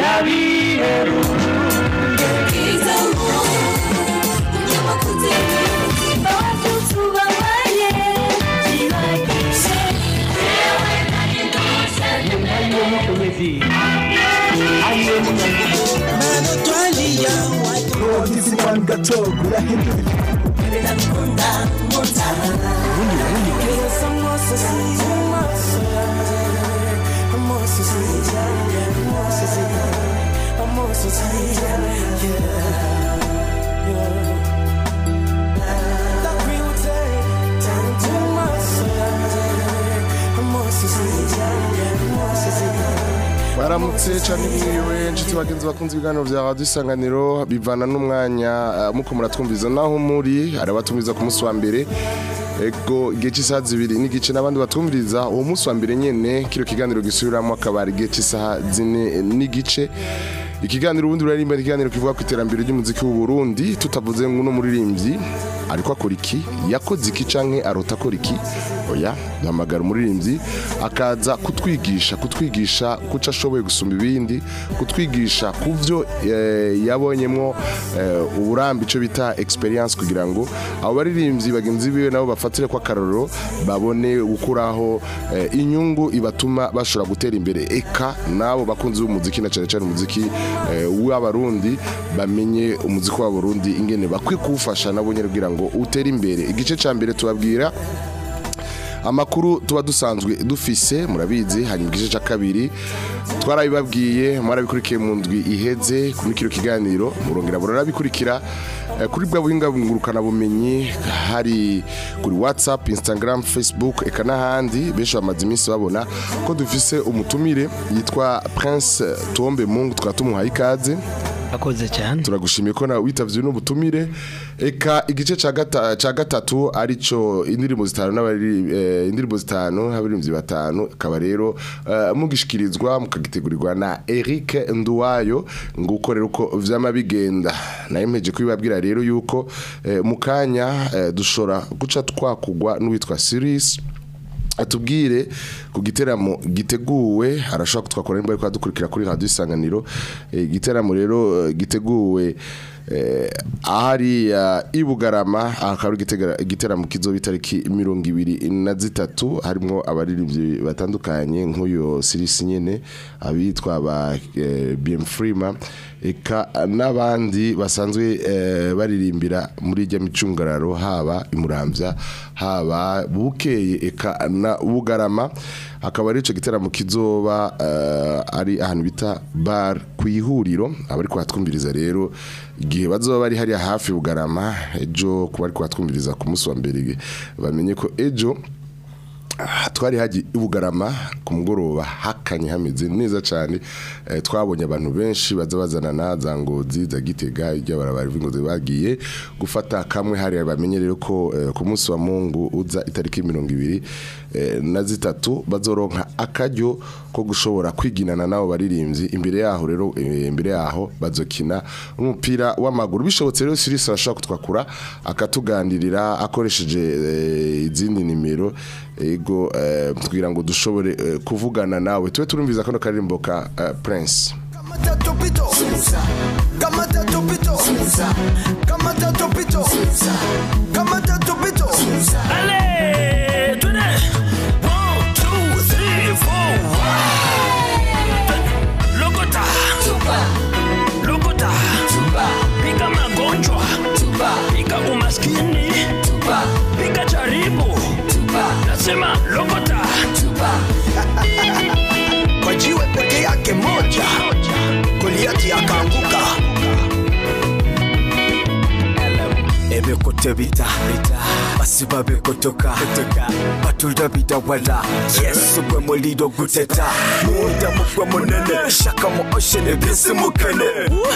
ya biheru izamu nyamakuze mano twaliya wagize ibanga baramutse cyane mwiriwe inshuti bagenzi bakunze ibiganiro bya radiyo isanganiro bivana n'umwanya eh, muko muratwumviza naho muri hari abatumiza ku munsi wa mbere. Ego igihe cy'isaha zibiri n'igice n'abandi batumviriza uwo munsi wa mbere nyine kino kiganiro gisubiramo akaba ari igihe cy'isaha zine n'igice ikiganiro ubundi rurarimba ikiganiro kivuga ku iterambere ry'umuziki w'u Burundi tutavuze ngo uno muririmbyi ariko akora iki? Yakoze iki canke arota akora iki? Oya duhamagara umuririmbyi akaza kutwigisha kutwigisha kuco ashoboye gusumba ibindi kutwigisha ku byo eh, yabonyemwo eh, uburambe ico bita experience kugira ngo abo baririmbyi bagenzi biwe nabo bafatire ko akarorero babone gukuraho eh, inyungu ibatuma bashobora gutera imbere. Eka nabo bakunzi b'umuziki na cyane cyane umuziki w'abarundi bamenye umuziki w'abarundi ingene bakwiye kuwufasha nabo nyine kugira ngo utere imbere. Igice ca mbere tubabwira amakuru tuba dusanzwe dufise murabizi hanyuma igice cya kabiri twarabibabwiye mwarabikurikiye mu ndwi iheze kuri kino kiganiro murongera murarabikurikira eh, kuri bwa buhinga ngurukanabumenyi hari kuri whatsapp instagram facebook eka n'ahandi benshi bamaze iminsi babona ko dufise umutumire yitwa prince tombe mungu tukaba tumuhaye ikaze akoze cyane. Turagushimiye ko nawe witavye n'ubutumire eka igice ca gata- ca gatatu arico indirimbo zitanu n'abari eh, indirimbo zitanu n'abaririmbyi batanu. Akaba rero eh, mugishikirizwa mukagitegurirwa na Eric Nduwayo nguko rero uko vyama bigenda naye mpeje kubibabwira rero yuko eh, mu kanya eh, dushora guca twakugwa n'uwitwa Siris. Atubwire ku giteramo giteguwe arashobora kutwakora nimba ariko dukurikira kuri radio isanganiro. Eh, igiteramo rero eh, giteguwe eh, ahari ibugarama akaba ari igiteramo kizoba itariki mirongo ibiri na zitatu harimo abaririmbyi batandukanye nk'uyo sirisi nyene abitwa ba BM Freema eka n'abandi basanzwe eh, baririmbira muri ijya micungararo haba imuramvya haba bukeye eka na bugarama. Akaba ari ico giteramo kizoba eh, ari ahantu bita bar ku ihuriro. Abari kuhatwumviriza rero igihe bazoba bari hariya hafi bugarama ejo kuba ari kuhatwumviriza ku munsi wa mbere bamenye ko ejo twari haji ibugarama ku mugoroba hakanye hameze neza cyane. Eh, twabonye abantu benshi baza bazanana za ngozi za gitega ijya barabara ingozi bagiye gufata kamwe. Hariya bamenye rero ko eh, ku munsi wa mungu uza itariki mirongo ibiri. Na zitatu bazoronka akaryo ko gushobora kwiginana nabo baririmbyi. Imbere yaho rero eh, imbere yaho bazokina umupira w'amaguru. Bishobotse rero Sirisi arashobora kutwakura akatuganirira akoresheje eh, izindi nimero. Ego eh, kugira ngo dushobore eh, kuvugana nawe. Tube turumviza kano karirimbo ka eh, Prince. Kamata topito Kamata topito Kamata topito Kamata topito Allez, しま ebikote bita basiba bikotoka batulya bidawala yesu gwe muliro guteta. Munda mugwe munene. Shaka mu ocean bisi mukene.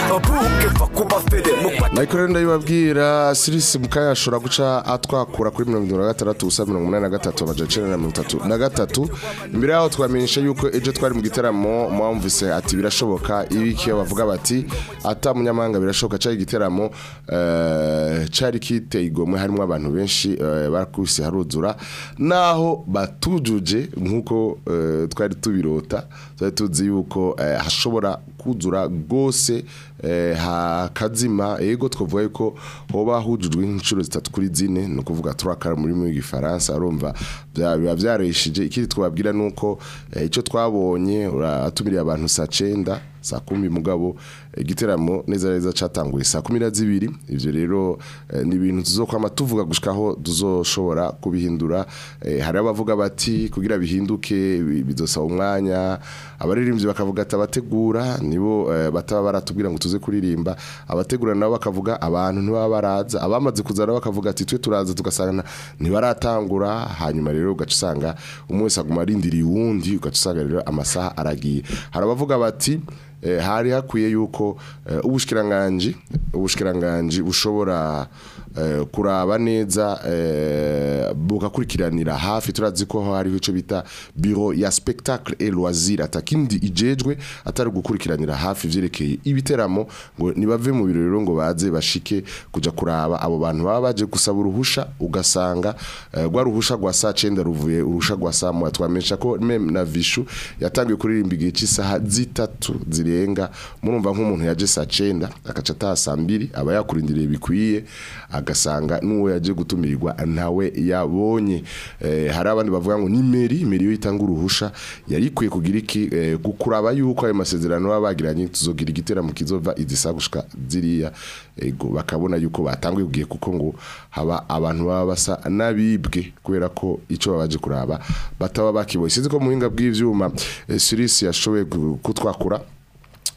Babuke va kubafere mukwata Nayiko rero ndabibabwira Sirisi mukaya ashobora guca atwakura kuri 76 ubusa 83 amajana 933 imbere yaho twamenyesha yuko ejo twari mu giteramo mwamvise ati birashoboka ibiki bavuga bati ata munyamahanga birashoboka cyari igiteramo eh, cari kiteye igomwe harimo abantu benshi eh, barakubise haruzura. Naho batujuje nk'uko eh, twari tubirota twari tuzi yuko eh, hashobora kuzura rwose eh, hakazima ego twavuga yuko hoba hujujwe nk'inshuro zitatu kuri zine. Ni ukuvuga turakara muri mu gifaransa urumva biba byareshije ikindi twababwira ni uko eh, icyo twabonye uratumiriye abantu saa cenda saa kumi mugabo igiteramo neza neza catanguye saa kumi na zibiri. Ivyo rero ni ibintu tuzokwama tuvuga gushikaho tuzoshobora kubihindura. Hari abavuga bati kugira bihinduke bi- bizosaba umwanya abaririmbyi bakavuga ati abategura nibo eh, bataba baratubwira ngo tuze kuririmba. Abategura nabo bakavuga abantu ntibaba baraza. Abamaze kuzana bakavuga ati twe turaza tugasanga ntibaratangura. Hanyuma rero ugaca usanga umwe wese aguma arindiriye uwundi ugaca usanga rero amasaha aragiye. Hari abavuga bati hari hakwiye yuko eh, ubushikiranganji ubushikiranganji bushobora eh, kuraba neza eh, bugakurikiranira hafi. Turazi ko hariho ico bita bureau ya spectacle et loisir atakindi ijejwe atari gukurikiranira hafi ivyerekeye ibiteramo ngo nibave mu biro rero ngo baze bashike kuja kuraba. Abo bantu baba baje gusaba uruhusha ugasanga eh, rwa ruhusha rwa saa cenda ruvuye uruhusha rwa saa moya. Twamenyesha ko meme na vishu yatangiye kuririmba igihe cy'isaha zitatu zirenga murumva nk'umuntu yaje saa cenda agaca ataha saa mbiri aba yakurindiriye bikwiye agasanga n'uwo yaje gutumirirwa ntawe yabonye. Eh, hari abandi bavuga ngo ni meri meri yo itanga uruhusha yari ikwiye kugira iki? Eh, gukuraba yuko ayo masezerano baba bagiranye tuzogira igiteramo kizova izisa gushika ziriya bakabona yuko batanguye kugiye kuko ngo haba abantu baba basa nabibwe kubera ko ico babaje kuraba bataba bakiboye. Sinzi ko muhinga bw'ivyuma eh, Sirisi yashoboye kutwakura.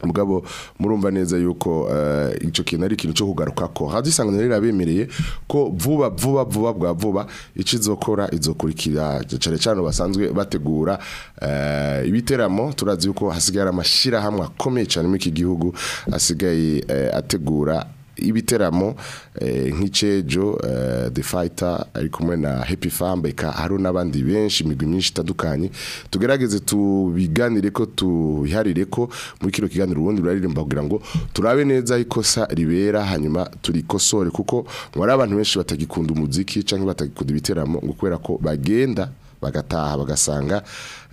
Mugabo murumva neza yuko eh, ico kintu ari ikintu cyo kugaruka ko hadisanga rero abemereye ko vuba vuba vuba bwa vuba ico izokora izokurikira cyane cyane basanzwe bategura eh, ibiteramo. Turazi yuko hasigaye amashira hamwe akomeye cyane muri iki gihugu asigaye eh, ategura ibiteramo eh, nk'icejo eh, the fighter ari kumwe na happy farm eka hari n'abandi benshi imigwi myinshi itandukanye. Tugerageze tubiganire ko tubiharire ko muri kino kiganiro ubundi ruraririmba kugira ngo turabe neza ikosa ribera hanyuma turikosore. Kuko muri abantu benshi batagikunda umuziki canke batagikunda ibiteramo ngo kubera ko bagenda bagataha bagasanga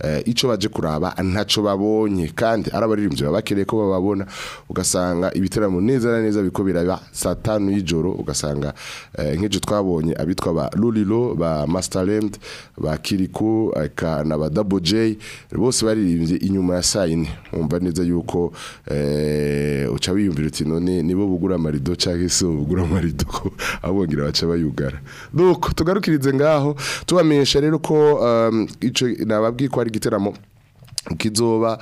eh, ico baje kuraba ntaco babonye. Kandi arabaririmbyi baba bakeneye ko bababona ugasanga ibiteramo neza na neza biko biraba saa tanu y'ijoro ugasanga eh, nk'ejo twabonye abitwa ba Lulilo ba Masterland ba Kiriku eka na ba Double J bose baririmbye inyuma ya saa yine. Umva neza yuko eh, uca wiyumvira uti none nibo bugura amarido cyangwa se bugura amarido? Ko abongira baca bayugara. Nuko tugarukirize ngaho tubamenyesha rero ko nababwiye ko ari igiteramo kizoba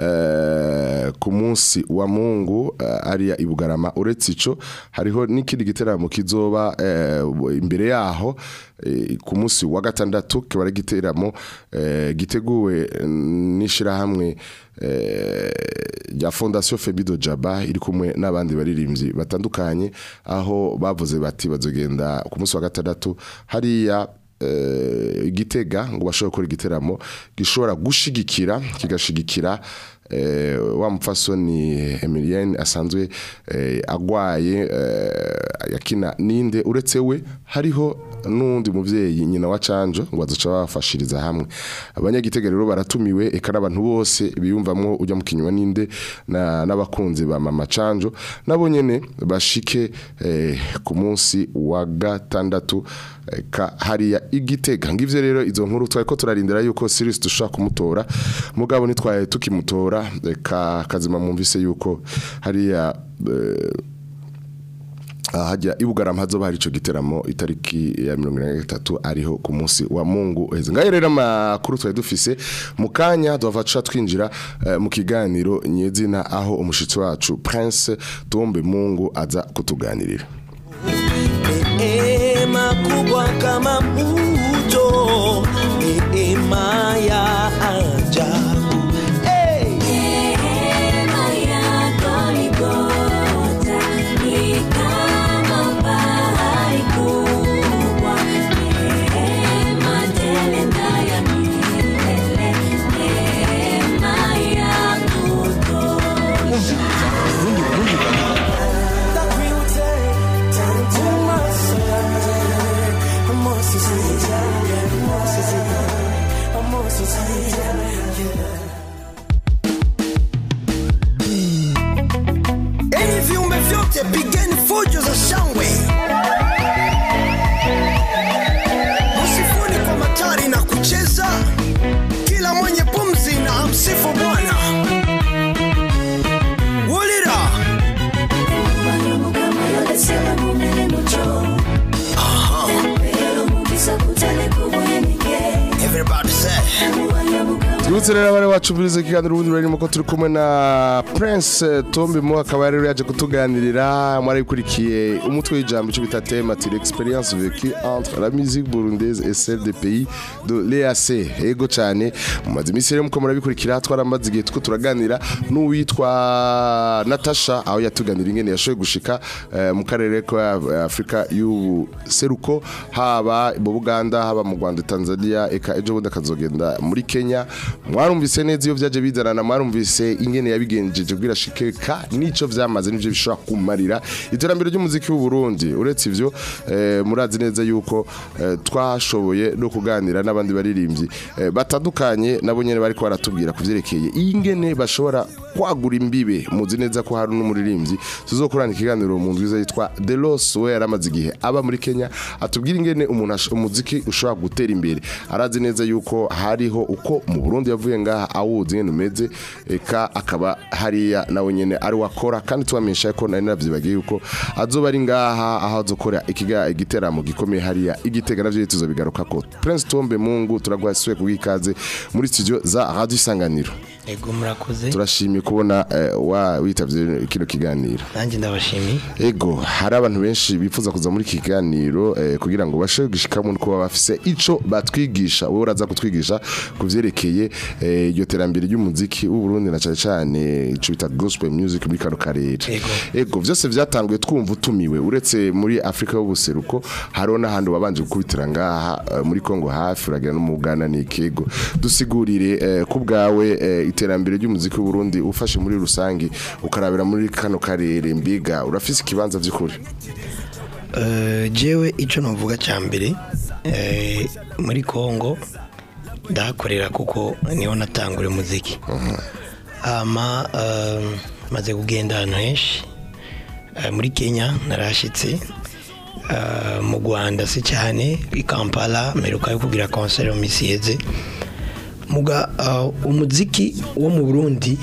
eh, ku munsi wa Mungu eh, ariya ibugarama uretse ico hariho n'ikindi giteramo kizoba eh, imbere yaho ku munsi wa gatandatu kiba ari igiteramo giteguwe n'ishirahamwe eh, ya Fondation Febido Jaba iri kumwe n'abandi baririmbyi batandukanye aho bavuze bati bazogenda ku munsi wa gatandatu hariya gitega ngo bashobore gukora igiteramo gishobora gushigikira kigashigikira eh, wa mupfasoni Emilienne asanzwe eh, agwaye eh, yakina ninde uretse we hariho n'undi muvyeyi nyina wa Canjo ngo bazoca bafashiriza hamwe. Abanyagitega rero baratumiwe eka n'abantu bose biyumvamwo ujya mukinywa ninde na n'abakunzi ba mama Canjo nabo nyene bashike eh, ku munsi wa gatandatu hariya igitega. Ngivyo rero izo nkuru twari ko turarindira yuko Sirius dushaka kumutora. Mugabo nitwaye tukimutora eka kazima mumvise yuko hariya eh, hajya ibugarama hazoba hari ico giteramo itariki ya 23 ariho ku munsi wa Mungu heze ngaye rero amakuru twari dufise mu kanya duvaca twinjira eh, mu kiganiro nyezina aho umushitsi wacu Prince Tombe Mungu aza kutuganirira. Kubwa kama mto, neema ya It's a big twibutse rero abari wacumviriza ikiganiro ubundi rurimo ko turi kumwe na prince eh, tombi mo akaba rero yaje kutuganirira. Mwarabikurikiye umutwe w'ijambo icyo bita thème l'expérience vécue entre la musique burundaise et celle des pays de l'EAC ego cyane mumaze iminsi rero muko murabikurikira twaramaze igihe tuko turaganira n'uwitwa Natasha aho yatuganira ingene yashoboye gushika eh, mu karere ka Afrika y'ubuseruko haba mu Buganda haba mu Rwanda Tanzania eka ejo bundi akazogenda muri Kenya mwarumvise neza iyo byaje bizanana mwarumvise ingene yabigenjeje kugira shikeka nico vyamaze nivyo bishobora kumarira. Iterambere ry'umuziki w'u Burundi uretse ivyo eh, murazi neza yuko eh, twashoboye no kuganira n'abandi baririmbyi eh, batandukanye nabo nyene bariko baratubwira kuvyerekeye ingene bashobora kwagura imbibe. Muzi neza ko hari n'umuririmbyi. Tuzokorana ikiganiro mu ndwiza yitwa Delos we yaramaze igihe aba muri Kenya atubwira ingene umuntu umuziki ushobora gutera imbere. Arazi neza yuko hariho uko mu Burundi yavuye ngaha awuzi ngene umeze eka akaba hariya nawe nyene ari wakora kandi tubamenyesha ko nari navyibagiye yuko azoba ari ngaha aho azokora ikiga igiteramo gikomeye hariya igitega navyo tuzobigaruka ko Prince Tombe Mungu turagwasuye kubwikaze muri studio za Radio Isanganiro. Ego murakoze. Turashimye kubona eh, wa witavye kino kiganiro. Nanjye ndabashimiye. Ego hari abantu benshi bifuza kuza muri iki kiganiro eh, kugira ngo bashobore gushikamo no kuba bafise ico batwigisha wowe uraza kutwigisha ku vyerekeye eh, iryo terambere ry'umuziki w'u Burundi na cane cane ico bita gospel music muri kano karere. Ego. vyose vyatanguye twumva utumiwe. Uretse muri Afrika y'ubuseruko hariho n'ahandi wabanje gukubitira ngaha muri Kongo hafi uragira no mu Uganda ni ikego dusigurire ku bwawe eh, iterambere ry'umuziki w'u Burundi ufashe muri rusangi ukarabira muri kano karere mbiga urafise ikibanza vy'ukuri. Eh, jewe icyo navuga cya mbere eh, muri congo ndahakorera kuko ni ho natangura umuziki. Ama eh, maze kugenda ahantu henshi muri kenya narashyitse mu rwanda si cyane i kampala mperuka yo kugira konseri mu umuziki wo mu burundi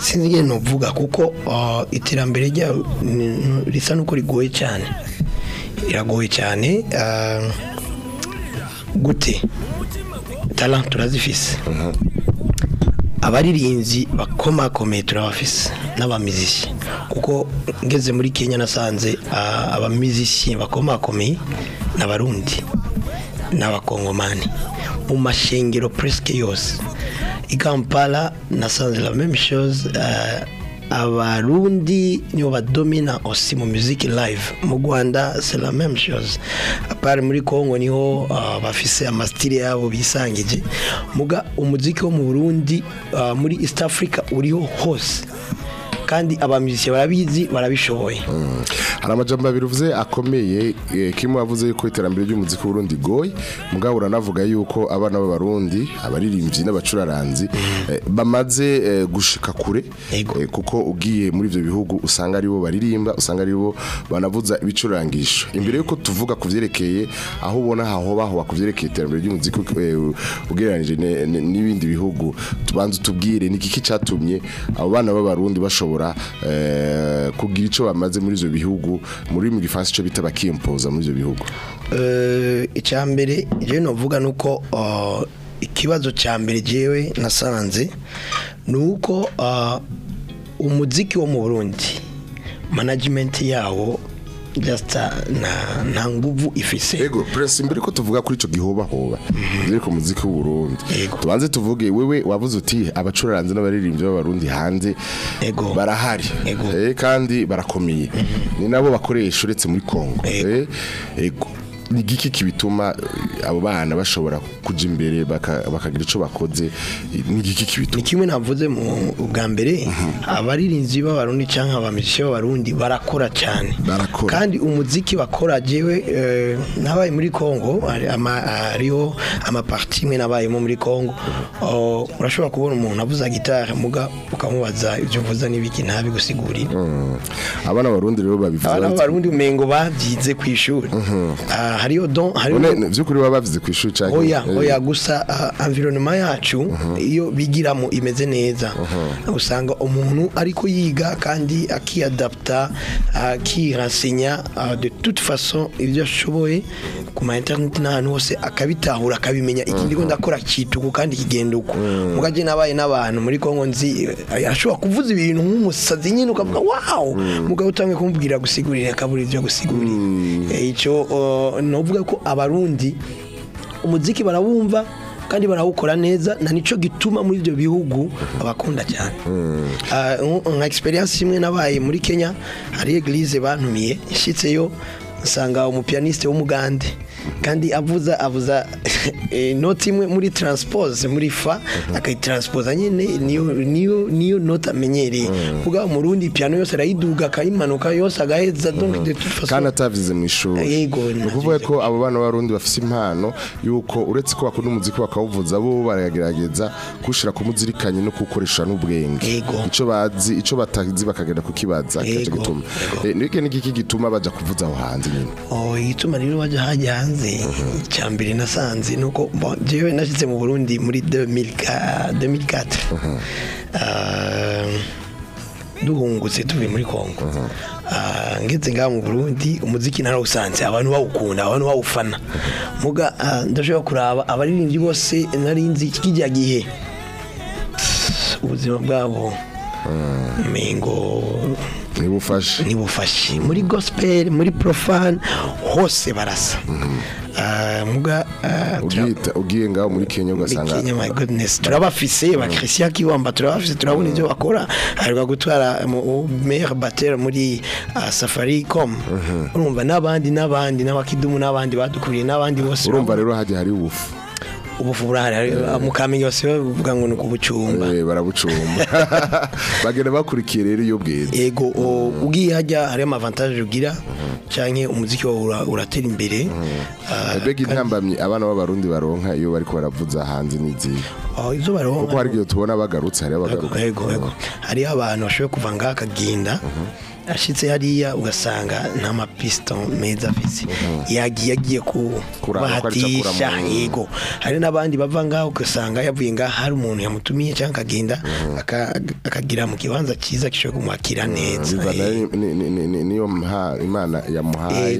sinzi ingene novuga kuko eh, iterambere ryawo ni- risa n'uko rigoye cyane. Iragoye cyane eh, gute? Talent turazifise. Abaririmbyi bakomakomeye turabafise n'abamiziki. Kuko ngeze muri kenya nasanze abamiziki bakomakomeye n'abarundi n'abakongomani. Mu mashengero presque yose i kampala nasanze la même chose ah, abarundi nibo badomina aussi mu music live. Mu rwanda c'est la même chose. Apart muri congo ni ho ah, bafise amastile yabo bisangije. Muga umuziki wo mu burundi ah, muri east africa uriho hose. Kandi abamiziki barabizi barabishoboye. Hari amajambo abiri uvuze akomeye eh, kimwe wavuze yuko iterambere ry'umuziki w'u Burundi goye mugabo uranavuga yuko abana b'abarundi abaririmbyi n'abacuraranzi eh, bamaze eh, gushika kure. Kuko ugiye muri ivyo bihugu usanga ari bo baririmba usanga ari bo banavuza ibicurangisho. Imbere yuko tuvuga ku vyerekeye aho ubona hahoba hoba ku vyerekeye iterambere ry'umuziki ne- n'ibindi bihugu tubanze utubwire ni iki catumye abo bana b'abarundi bashobora eh, kugira ico bamaze muri ivyo bihugu muri mu gifaransa ico bita bakimpoza muri ivyo bihugu. Eh, icya mbere jewe novuga nuko uh, ikibazo cya mbere jewe nasanze ni uko uh, umuziki wo mu burundi management yawo nta nta nguvu ifise. Ego press imbere ko tuvuga kuri ico gihoba hoba ziri ku muziki w'u Burundi Ego. tubanze tuvuge wewe wavuze uti abacuraranzi n'abaririmbyi b'abarundi hanze Ego. barahari. Ego. eh kandi barakomeye. Ni nabo bakoresha uretse muri Kongo Ego. Ni igiki kibituma eh, abo bana bashobora kuja imbere baka- bakagira ico bakoze? Ni igiki ni kibituma kimwe navuze mu bwa mbere abaririmbyi b'abarundi cyangwa abamiziki b'abarundi barakora cyane. Kandi umuziki bakora jewe eh, nabaye muri ama- hariho amaparti imwe nabayemo muri Kongo Oh, urashobora kubona umuntu avuza gitari ukamubaza ibyo uvuza n'ibiki ntabigusigurire Mm. abana b'abarundi rero babivuza abana b'abarundi umengo babyize ku ishuri Ah, hariyo don hariho none vy'ukuri baba bavize ku ishuri canke oya eh, oya gusa environnement yacu iyo bigiramo imeze neza usanga umuntu ariko yiga kandi akiadapta akirensenya uh, de toute façon ibyo ashoboye ku ma internet n'ahantu hose akabitahura akabimenya. Iki ndiko ndakora kituku kandi kigenda uko mugaje nabaye n'abantu muri Kongo nzi eh, ashobora kuvuza ibintu nk'umusazi nyine ukavuga wow! Mugabo utangiye kumubwira gusigurira akabura ibyo gusigurira. Eh, ico uh, novuga ko abarundi umuziki barawumva kandi barawukora neza na nico gituma muri ibyo bihugu abakunda cyane. Ah, nk- nka experience imwe nabaye muri Kenya hari eglise bantumiye ishitseyo nsanga umupianiste w'umugande. Kandi avuza avuza eh, note imwe muri transpose muri fa akayitranspose nyine niyo niyo niyo note amenyereye. Kuvuga mu rundi piano yose arayiduga akayimanuka yose agaheza façon kandi atavize mu ishuri. Ni ukuvuga ko abo bana b'abarundi bafise impano yuko uretse ko bakunda umuziki bakawuvuza bo baragerageza kuwushira ku muzirikanye no kuwukoresha n'ubwenge. Ico bazi ico batazi bakagenda kukibaza kica Yego, gituma. Eh, nibike n'igiki gituma baja kuvuza aho hanze nyine Oh, igituma rero bajya hajya hanze. Icya mbere nasanze nuko bon, jewe nashyitse mu Burundi muri 2004 2004 Ah, duhungutse tuvuye muri Kongo Ah, ngeze ngaha mu Burundi umuziki narawusanze abantu bawukunda abantu bawufana. Muga ah, ndashobora kuraba abaririmbyi bose nari nzi kijya gihe. Ubuzima bwabo. Mengo ntibufashe ntibufashe muri gospel muri profane hose barasa. Ah, muga ah, Ugiyita- ugiye ngaho muri kenya ugasanga turabafise ba Christian Kiwamba turabafise turabona ibyo bakora. Aheruka gutwara meilleur batteur muri ah, Safaricom. Urumva n'abandi n'abandi n'abakidumu n'abandi badukuriye n'abandi bose. Urumva rero hajya hari ubufu. Ubufu burahari mukamenya bose bavuga ngo ni ukubucumba Eh, barabucumba. Bagenda bakurikiye rero iyo bweze ego o- ugiye hajya hari amavantaje ugira canke umuziki wawe ura- uratera imbere. Ah, mbega intambamyi abana b'abarundi baronka iyo bariko baravuza hanze n'izihe aho izo baronka. Kuko hari igihe tubona bagarutse hariho abagaruka hariho abantu bashoboye kuva ngaha akagenda ashitse hariya ugasanga nta mapisito meza afise yagiye agiye kubahatisha yego. Hari n'abandi bava ngaho ugasanga yavuye ngaha hari umuntu yamutumiye cyangwa akagenda aka- akagira mu kibanza cyiza gishobora kumwakira neza. Ni- ni- niyo imana yamuhaye.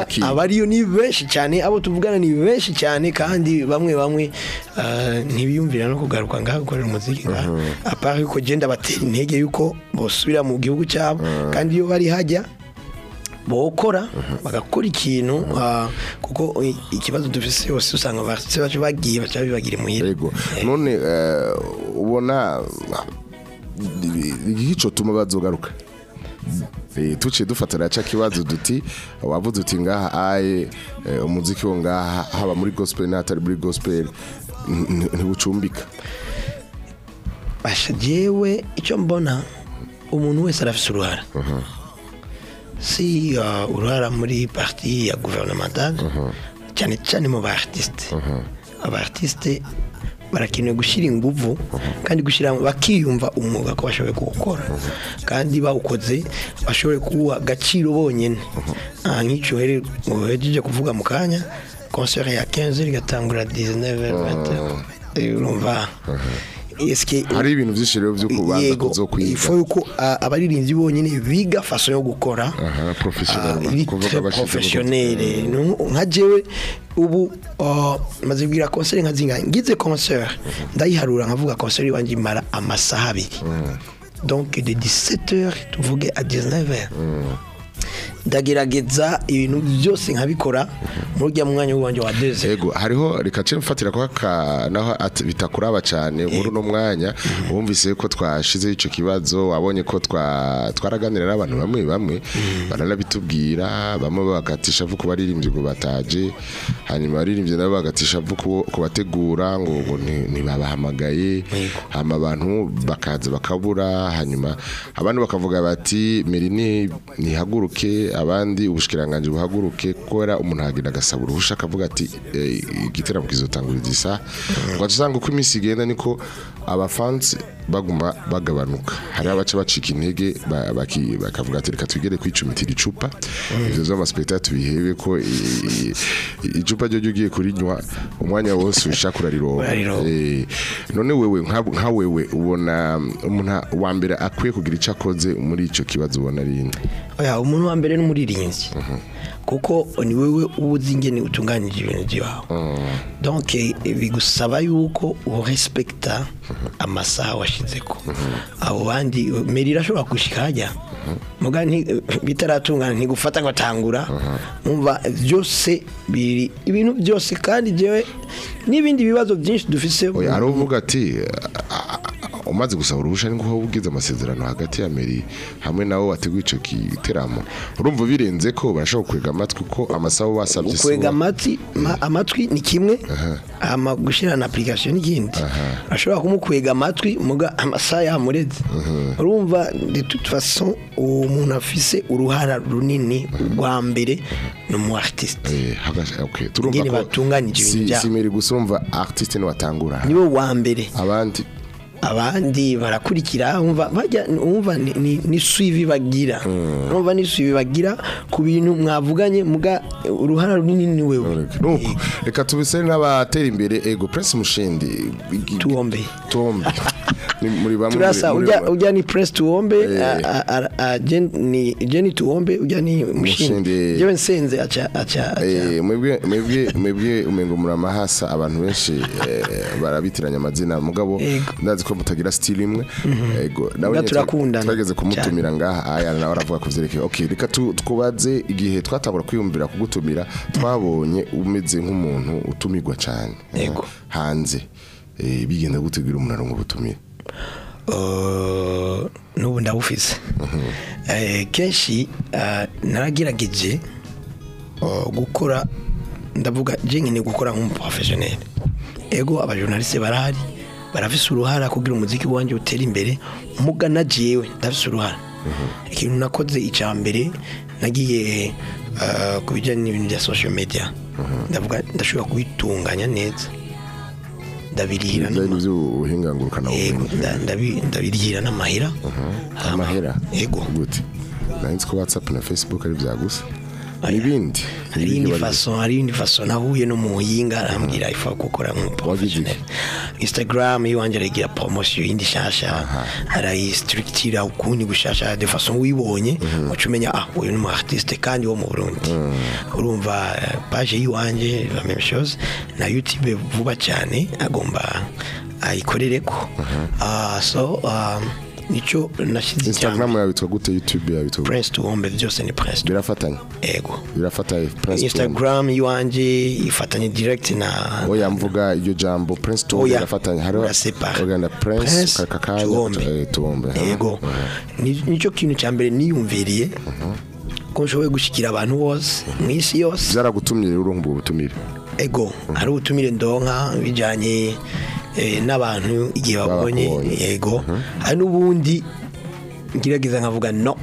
Yakira. abariyo ni benshi cyane abo tuvugana ni benshi cyane kandi bamwe bamwe ah, ntibiyumvira no kugaruka ngaha gukorera umuziki. Apart yuko genda batera intege yuko bosubira mu gihugu cyabo. Kandi iyo bari hajya bokora bagakora ikintu ah, kuko ikibazo dufise yose usanga bacu bagiye baca bibagira imuhira none eh, ubona igico tuma bazogaruka? Eh, tuciye dufatira ca kibazo duti wavuze uti ngaha aye eh, umuziki wo ngaha haba muri gospel n'atari muri gospel ntibucumbika. Basha jewe icyo mbona umuntu wese arafise uruhara. Si uh, uruhara muri parti ya gouvernementale cyane cyane mu ba artiste aba artiste barakenewe gushyira inguvu kandi gushyira bakiyumva umwuga ko bashoboye kuwukora. Kandi bawukoze bashoboye kuwuha agaciro bonyine. Nk'icyo uhere- uhejeje kuvuga mu kanya concert ya 15 igatangura 19 20 urumva? Eske hari ibintu vyinshi rero vyo kubanza yego kuzokwiga ifo yuko abaririmbyi bonyine biga faso yo gukora professionnel nka jewe ubu maze kugira concert nka zinga ngize concert. Ndayiharura nkavuga concert iwanje imara amasaha abiri. Donc de 17h tuvuge à 19h ndagerageza ibintu byose nkabikora muri ujya mwanya w'iwanjye wa deze Ego hariho reka ce mfatira ka naho bitakuraba cyane muri no mwanya wumvise ko twashize ico kibazo wabonye ko twa twaraganira n'abantu bamwe bamwe baranabitubwira bamwe bagatisha vuko baririmbye ngo bataje hanyuma baririmbye nabo bagatisha vuko kubategura ngo ntibabahamagaye hama abantu bakaza bakabura hanyuma abandi bakavuga bati meri ni nihaguruke abandi ubushikiranganje buhaguruke kubera umuntu hagira agasaba uruhusha akavuga ati eh, igiteramo kizotanguriza isa ngo usanga uko iminsi igenda niko abafansi baguma bagabanuka. Hari abaca bacika intege bakavuga ati reka twigere kwicumitira icupa. Ivyo vy'amaspekta tubihebe ko icupa ryo ugiye kurinywa umwanya wose ushaka urarironka. Eh, none wewe nka wewe ubona umuntu wa mbere akwiye kugira icyo akoze muri icyo kibazo ubona ari umuntu wa mbere n'umuririmbyi kuko ni wewe uzi ingene utunganyije ibintu byawe donc eh, bigusaba yuko urespekta amasaha washizeko abo bandi meri irashobora gushika hajya bitaratungana ntigufata ngo atangura. Umva byose biri ibintu byose kandi jewe n'ibindi bibazo byinshi dufise hari uvuga ati "Ah, ah, umaze gusaba uruhusha ni nko ugize amasezerano hagati ya meri hamwe nawe wateguye icyo giteramo urumva birenze ko barashobora kwega amatwi ko amasaha basabye kwega wo. amatwi ma- amatwi ni kimwe gushyira na application n'ikindi. Ashobora kumukwega amatwi muga amasaha yamureze urumva de toute façon uwo muntu afise uruhara runini rwa mbere ni umu artiste. Eh, turumva ko si, meri gusa urumva artiste ni watangura ni we wa mbere. Abandi abandi barakurikira umva bajya umva ni, ni, ni suivi bagira. Umva ni suivi bagira ku bintu mwavuganye muga uruhara runini ni wewe. Nuko reka tubisere n'abatera imbere. Ego Prince Mushindi. Tuombe. tuombe. Muri bamwe turasa ujya ujya ni press tuombe Eh. ni Jenny tuombe ujya ni Mushindi. jewe nsenze acha acha Eh, mwebwe mwebwe mwebwe umengo muri amahasa abantu benshi eh, barabitiranya amazina. Mugabo ndazi ko mutagira style imwe. Ego nawe Muga nyene turakundana. twageze kumutumira ngaha. Aya nawe aravuga ku vyerekeye. Okay reka twubaze igihe twatangura kwiyumvira kugutumira. Twabonye umeze nk'umuntu utumirwa cyane Ego. hanze. Eh, bigenda gutegura umuntu arongo butumire Uh, n'ubu ndabufise Eh, kenshi ah, naragerageje uh, gukora ndavuga je nyine gukora nk'umuprofessionnel ego abajournaliste barahari. Barafise uruhara kugira umuziki wanje utere imbere muga na jewe ndafise uruhara. Ikintu nakoze icya mbere nagiye ah, ku bijyanye n'ibintu bya media. Ndavuga ndashobora kubitunganya neza. Ndabirihira ibyo n'ama- by'ubuhinga ngurukana Ego, bumenyi. nda- ndabi- ndabirihira n'amahera. Hama- amahera. ego gute? Nanditse ko whatsapp na facebook ari byagusa Aya. N'ibindi hari indi faso hari indi faso nahuye n'umuhinga arambwira ifa gukora nk'umuprofessionnel instagram iwanje aragira promotion yindi shasha arayistructura ukundi gushasha de façon wibonye uca umenya ah uyu ni umu artiste kandi wo mu Burundi. Urumva eh, page yiwanje la même chose. Na youtube vuba cyane agomba ayikorereko. Ah, so um, nico nashyize instagram cyane yabitwa gute youtube yabitwa gute prince tuwombe byose ni prince Tuwombe. birafatanya ego birafatanya prince instagram yiwanje ifatanye direct na oya mvuga iryo jambo prince tuombe Oya, birafatanya hariho uganda prince kakakanya Tuwombe. tuombe yego Ni- ni cyo kintu cya mbere niyumviriye. Ko nshoboye gushyikira abantu bose mu isi yose. Byaragutumye rero urumva ubutumire ego hari ubutumire ndonka bijyanye eh, n'abantu igihe babonye yego. Hari n'ubundi ngerageza nkavuga no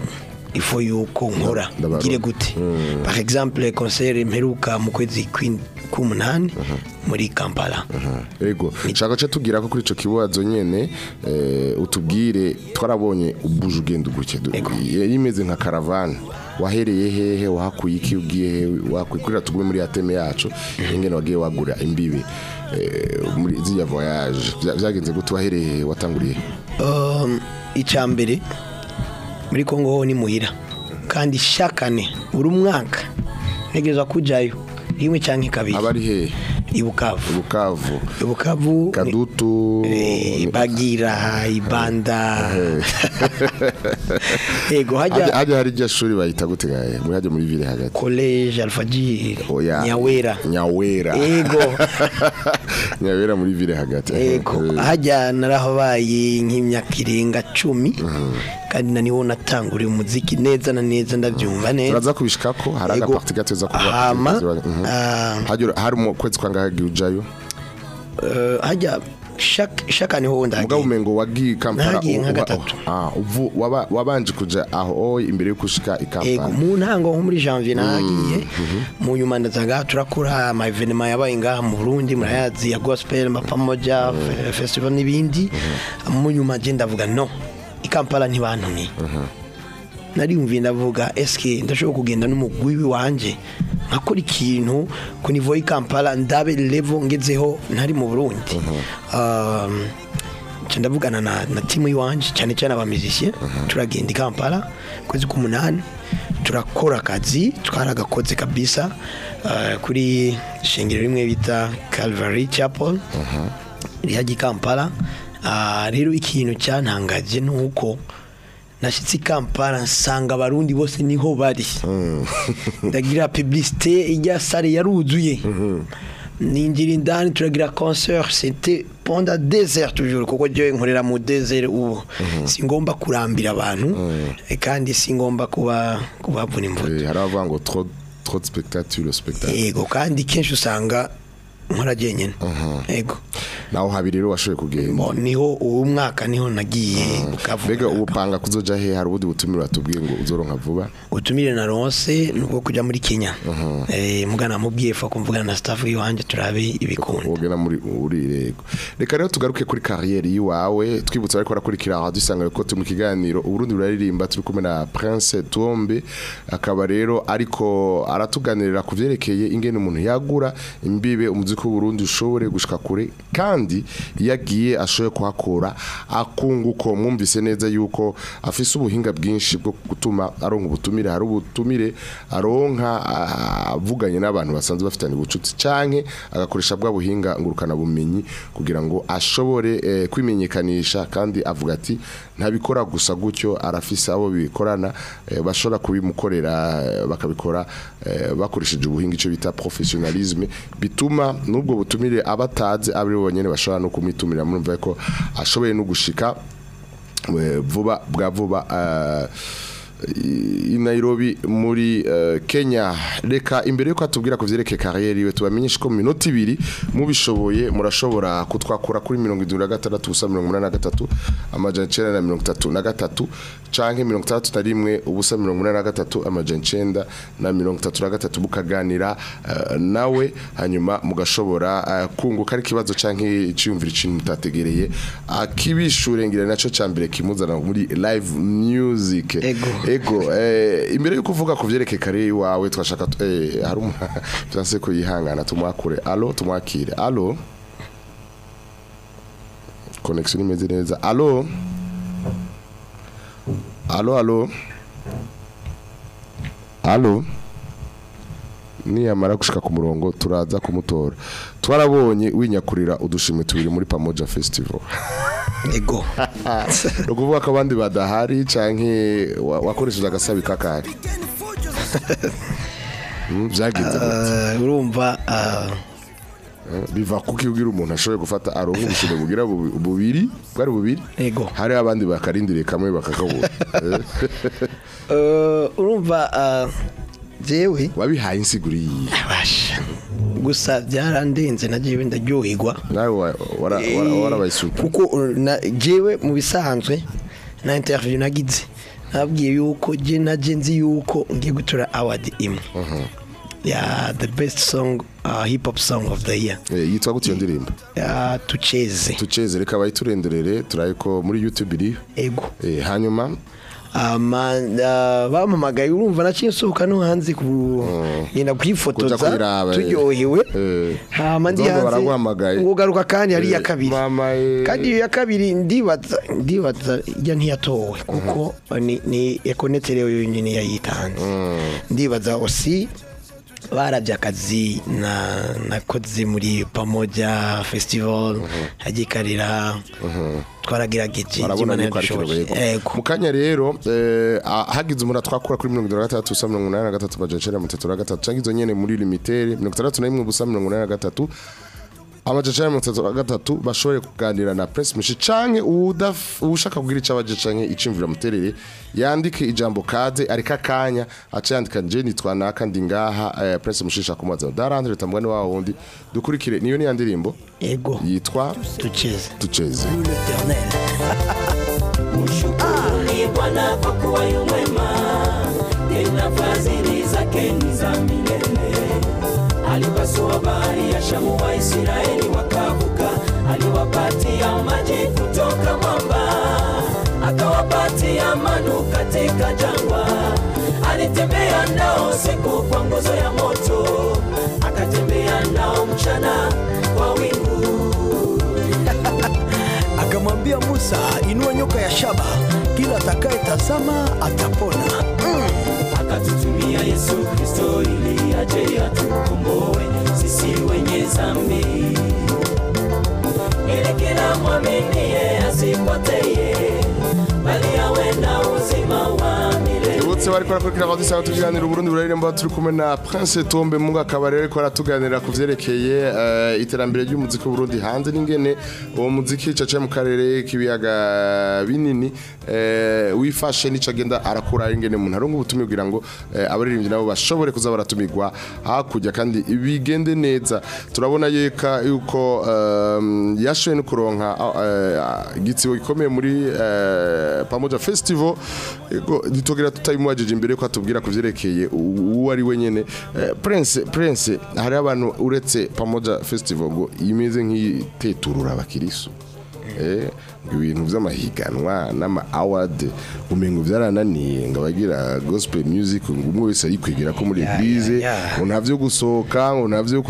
ifo yuko nkora. Ngire gute? Par exemple concert mperuka mu kwezi k'umunani muri kampala. Ego nshaka ce tugira ko kuri ico kibazo nyene eh, utubwire twarabonye ubuje ugenda yari imeze nka caravane. Wahereye hehe wahakuye iki ugiye hehe wakwikurira tugume muri ateme yacu ingene wagiye wagura imbibi eh, muri ziriya voyage. Vyagenze gute wahereye watanguriye? Um, icya mbere muri kongo ho ni muhira. Kandi shakane buri mwaka ntegereza kujyayo rimwe cyangwa kabiri. Abari hehe? I Bukavu Bukavu i Bukavu Kadutu. eh, Bagira Ibanda. Ego hajya hajya hajya hari iryo shuri bayita gute gahe muri hajya muri ville hagati. College Alfajiri. Nyawera. Nyawera. Ego. Nyawera muri ville hagati. Eh, hajya narahabaye nk'imyaka irenga cumi kandi na ni ho natanguriye umuziki neza na neza ndabyumva neza. Turaza kubishikako hari Ego. agaparti gatoza kuba Hama, Mhm. ah, hari mu kwezi kwa ngahe ujayo? eh, hajya shaka ni ho mugabo ndagiye umengo wagiye Kampala Nagiye nka gatatu. ah wabanje kuja aho imbere yo gushika i Ego Kampala. Mu ntango nko muri janvier nagiye mu nyuma ndazaga turakora ama evenement yabaye ngaha mu Burundi murayazi ya gospel mapamoja fe- festival n'ibindi. Mu nyuma je ndavuga no i Kampala ntibantumye. Nariyumviye ndavuga eske ndashobora kugenda n'umugwi wanje? Nkakora ikintu ku niveau y'i Kampala ndabe level ngezeho ntari mu Burundi. Um, nca ndavugana na, timu iwanje cyane cyane abamizisye turagenda i Kampala kwezi k'umunani turakora akazi twaragakoze kabisa uh, kuri shengero rimwe bita Calvary Chapel. Rihajya i Kampala. Ah, rero ikintu cyantangaje ni uko nashyitse i Kampala nsanga abarundi bose ni ho bari. Ndagira publicité ijya sare yaruzuye. Ninjira indani turagira concert c'était pendant des heures toujours kuko jewe nkorera mu desert ubu. Singomba kurambira abantu kandi singomba kuba kubavuna imvuto Eh, hari abavuga ngo trop trop spectacle le spectacle. Yego kandi kenshi usanga nkora jenyine yego naho habiri rero washoboye kugenda. Niho uwo mwaka ni ho nagiye Bukavu. mbega ubupanga kuzoja he hari ubundi butumire watubwiye ngo uzoronka vuba? Ubutumire na ronse ni ubwo kujya muri kenya. Eh, mugana mubwiye fa kumvugana na staff y'iwanje turabe ibikunda. Wogena muri uri rego reka rero tugaruke kuri kariyeri yiwawe twibutsa ariko arakurikira radio isanga ko turi mu kiganiro uburundi buraririmba turi kumwe na Prince Tombe akaba rero ariko aratuganirira ku vyerekeye ingene umuntu yagura imbibe umuziki w'uburundi ushobore gushika kure kandi yagiye ashoboye kuhakura akunguko mwumvise neza yuko afise ubuhinga bwinshi bwo gutuma aronka ubutumire hari ubutumire aronka ah, avuganye n'abantu basanzwe bafitanye ubucuti canke agakoresha bwa buhinga ngurukana bumenyi kugira ngo ashobore eh, kwimenyekanisha kandi avuga ati ntabikora gusa gutyo arafise abo bikorana eh, bashobora kubimukorera bakabikora eh, bakoresheje ubuhinga ico bita professionalisme bituma nubwo butumire abataze abari bonyene bashobora no kumwitumira murumva ko ashoboye no gushika vuba bwa vuba eh, i Nairobi muri eh, Kenya. Reka imbere yuko atubwira ku vyerekeye kariyeri we tubamenyesha ko mu minota ibiri mubishoboye murashobora kutwakura kuri 76 ubusa 83 amajana 9 na 33 canke 61 ubusa 83 amajana 9 na 33 bukaganira eh, nawe hanyuma mugashobora eh, kunguka ari kibazo canke iciyumvira ikintu mutategereye. Akibishure ngira naco cambere kimuzana muri live music. Ego. eh, imbere yo kuvuga ku vyerekeye kare iwawe twashaka eh, hari umuntu byanse ko yihangana tumwakure. Alo tumwakire. Alo connection imeze neza. Alo alo alo alo niyamara gushika ku murongo turaza kumutora. Twarabonye winyakurira udushimwe tubiri muri pamoja festival. Ego. Ni ukuvuga ko abandi badahari canke wa- wakoresheje agasabi kakari. Mm, byagenze? Eh, urumva Eh, biva kuko iyo umuntu ashoboye gufata aronka ubushimwe bugira bubi- bubiri bwari bubiri? Ego. hari abandi bakarindiriye kamwe bakakabura Eh, urumva jewe. Wabihaye insiguri yiye abasha. Gusa byarandenze nagiye ndaryoherwa nawe wa- wara- wara- warabaye super. Kuko uh, na- jewe mu bisanzwe na interview nagize nabwiye yuko je naje nzi yuko ngiye gutora award imwe. Ya the best song uh, hip hop song of the year. Eh, yitwa gute iyo ndirimbo? Ya tucheze. Tuceze reka bayiturenderere turaye ko muri youtube iri. Ego. Eh, hanyuma bampamagaye urumva naciye nsohoka no hanze ku ngenda kwifotoza turyohewe. Hama ndi hanze ngugaruka kandi hari iya Eh, kabiri. kandi iyo ya kabiri ndibaza ndibaza ijya ntiyatowe kuko ni ni ekonete rero yonyine yayitanze ndibaza osi barabye akazi nakoze muri pamoja festival hagikarira twaragira giki barabona ni yego mu kanya rero eh, ah, hagize umuntu twakura kuri 163 ubusa 183 bajencera mu 33 cyangwa izo nyene muri limitere 163 busa 183 abajije mu nzego wa gatatu bashobore kuganira na press mishi canke ushaka kugira icyo abaje canke icimvira muterere yandike ijambo kade arika kanya aca yandika je nitwa naka ndi ngaha eh, press mishi shaka kumaza darandre tambwa ni wawo undi dukurikire niyo ni yandirimbo yego yitwa tucheze tucheze ah, Bwana kwa kuwa yu mwema, ni nafasi ni zake ni za milele. Alipasua bahari ya Shamu, Waisraeli wakavuka, aliwapatia maji kutoka mwamba, akawapatia manu katika jangwa. Alitembea nao siku kwa nguzo ya moto, akatembea nao mchana kwa wingu. akamwambia Musa, inua nyoka ya shaba, kila atakayetazama atapona. akatutumia Yesu Kristo ili aje atukomboe sisi wenye dhambi, ili kila mwaminie asipotee, bali awe na uzima wa milele. bose bariko barakurikira radio sawa tuganira uburundi buraririmba turi kumwe na Prince Tombe munga akaba rero ariko aratuganira ku vyerekeye eh, iterambere ry'umuziki w'uburundi hanze n'ingene uwo muziki caca mu karere k'ibiyaga binini wifashe n'ico agenda arakura ingene umuntu aronka ubutumwa kugira ngo eh, abaririmbyi nabo bashobore kuza baratumirwa hakurya kandi bigende neza. Turabona yeka yuko um, yashoye no kuronka igitsibo gikomeye muri pamoja festival. Ego nitogera tutayimwajije imbere ko atubwira ku vyerekeye uwo ari we nyene. Eh, prince prince hari abantu uretse pamoja festival ngo imeze nk'iteturura abakirisu eh ibintu vy'amahiganwa n'ama award umengo vyarananiye ngo abagira gospel music ngo umwe wese ayikwigira ko muri eglise ngo ntavyo gusohoka ngo ntavyo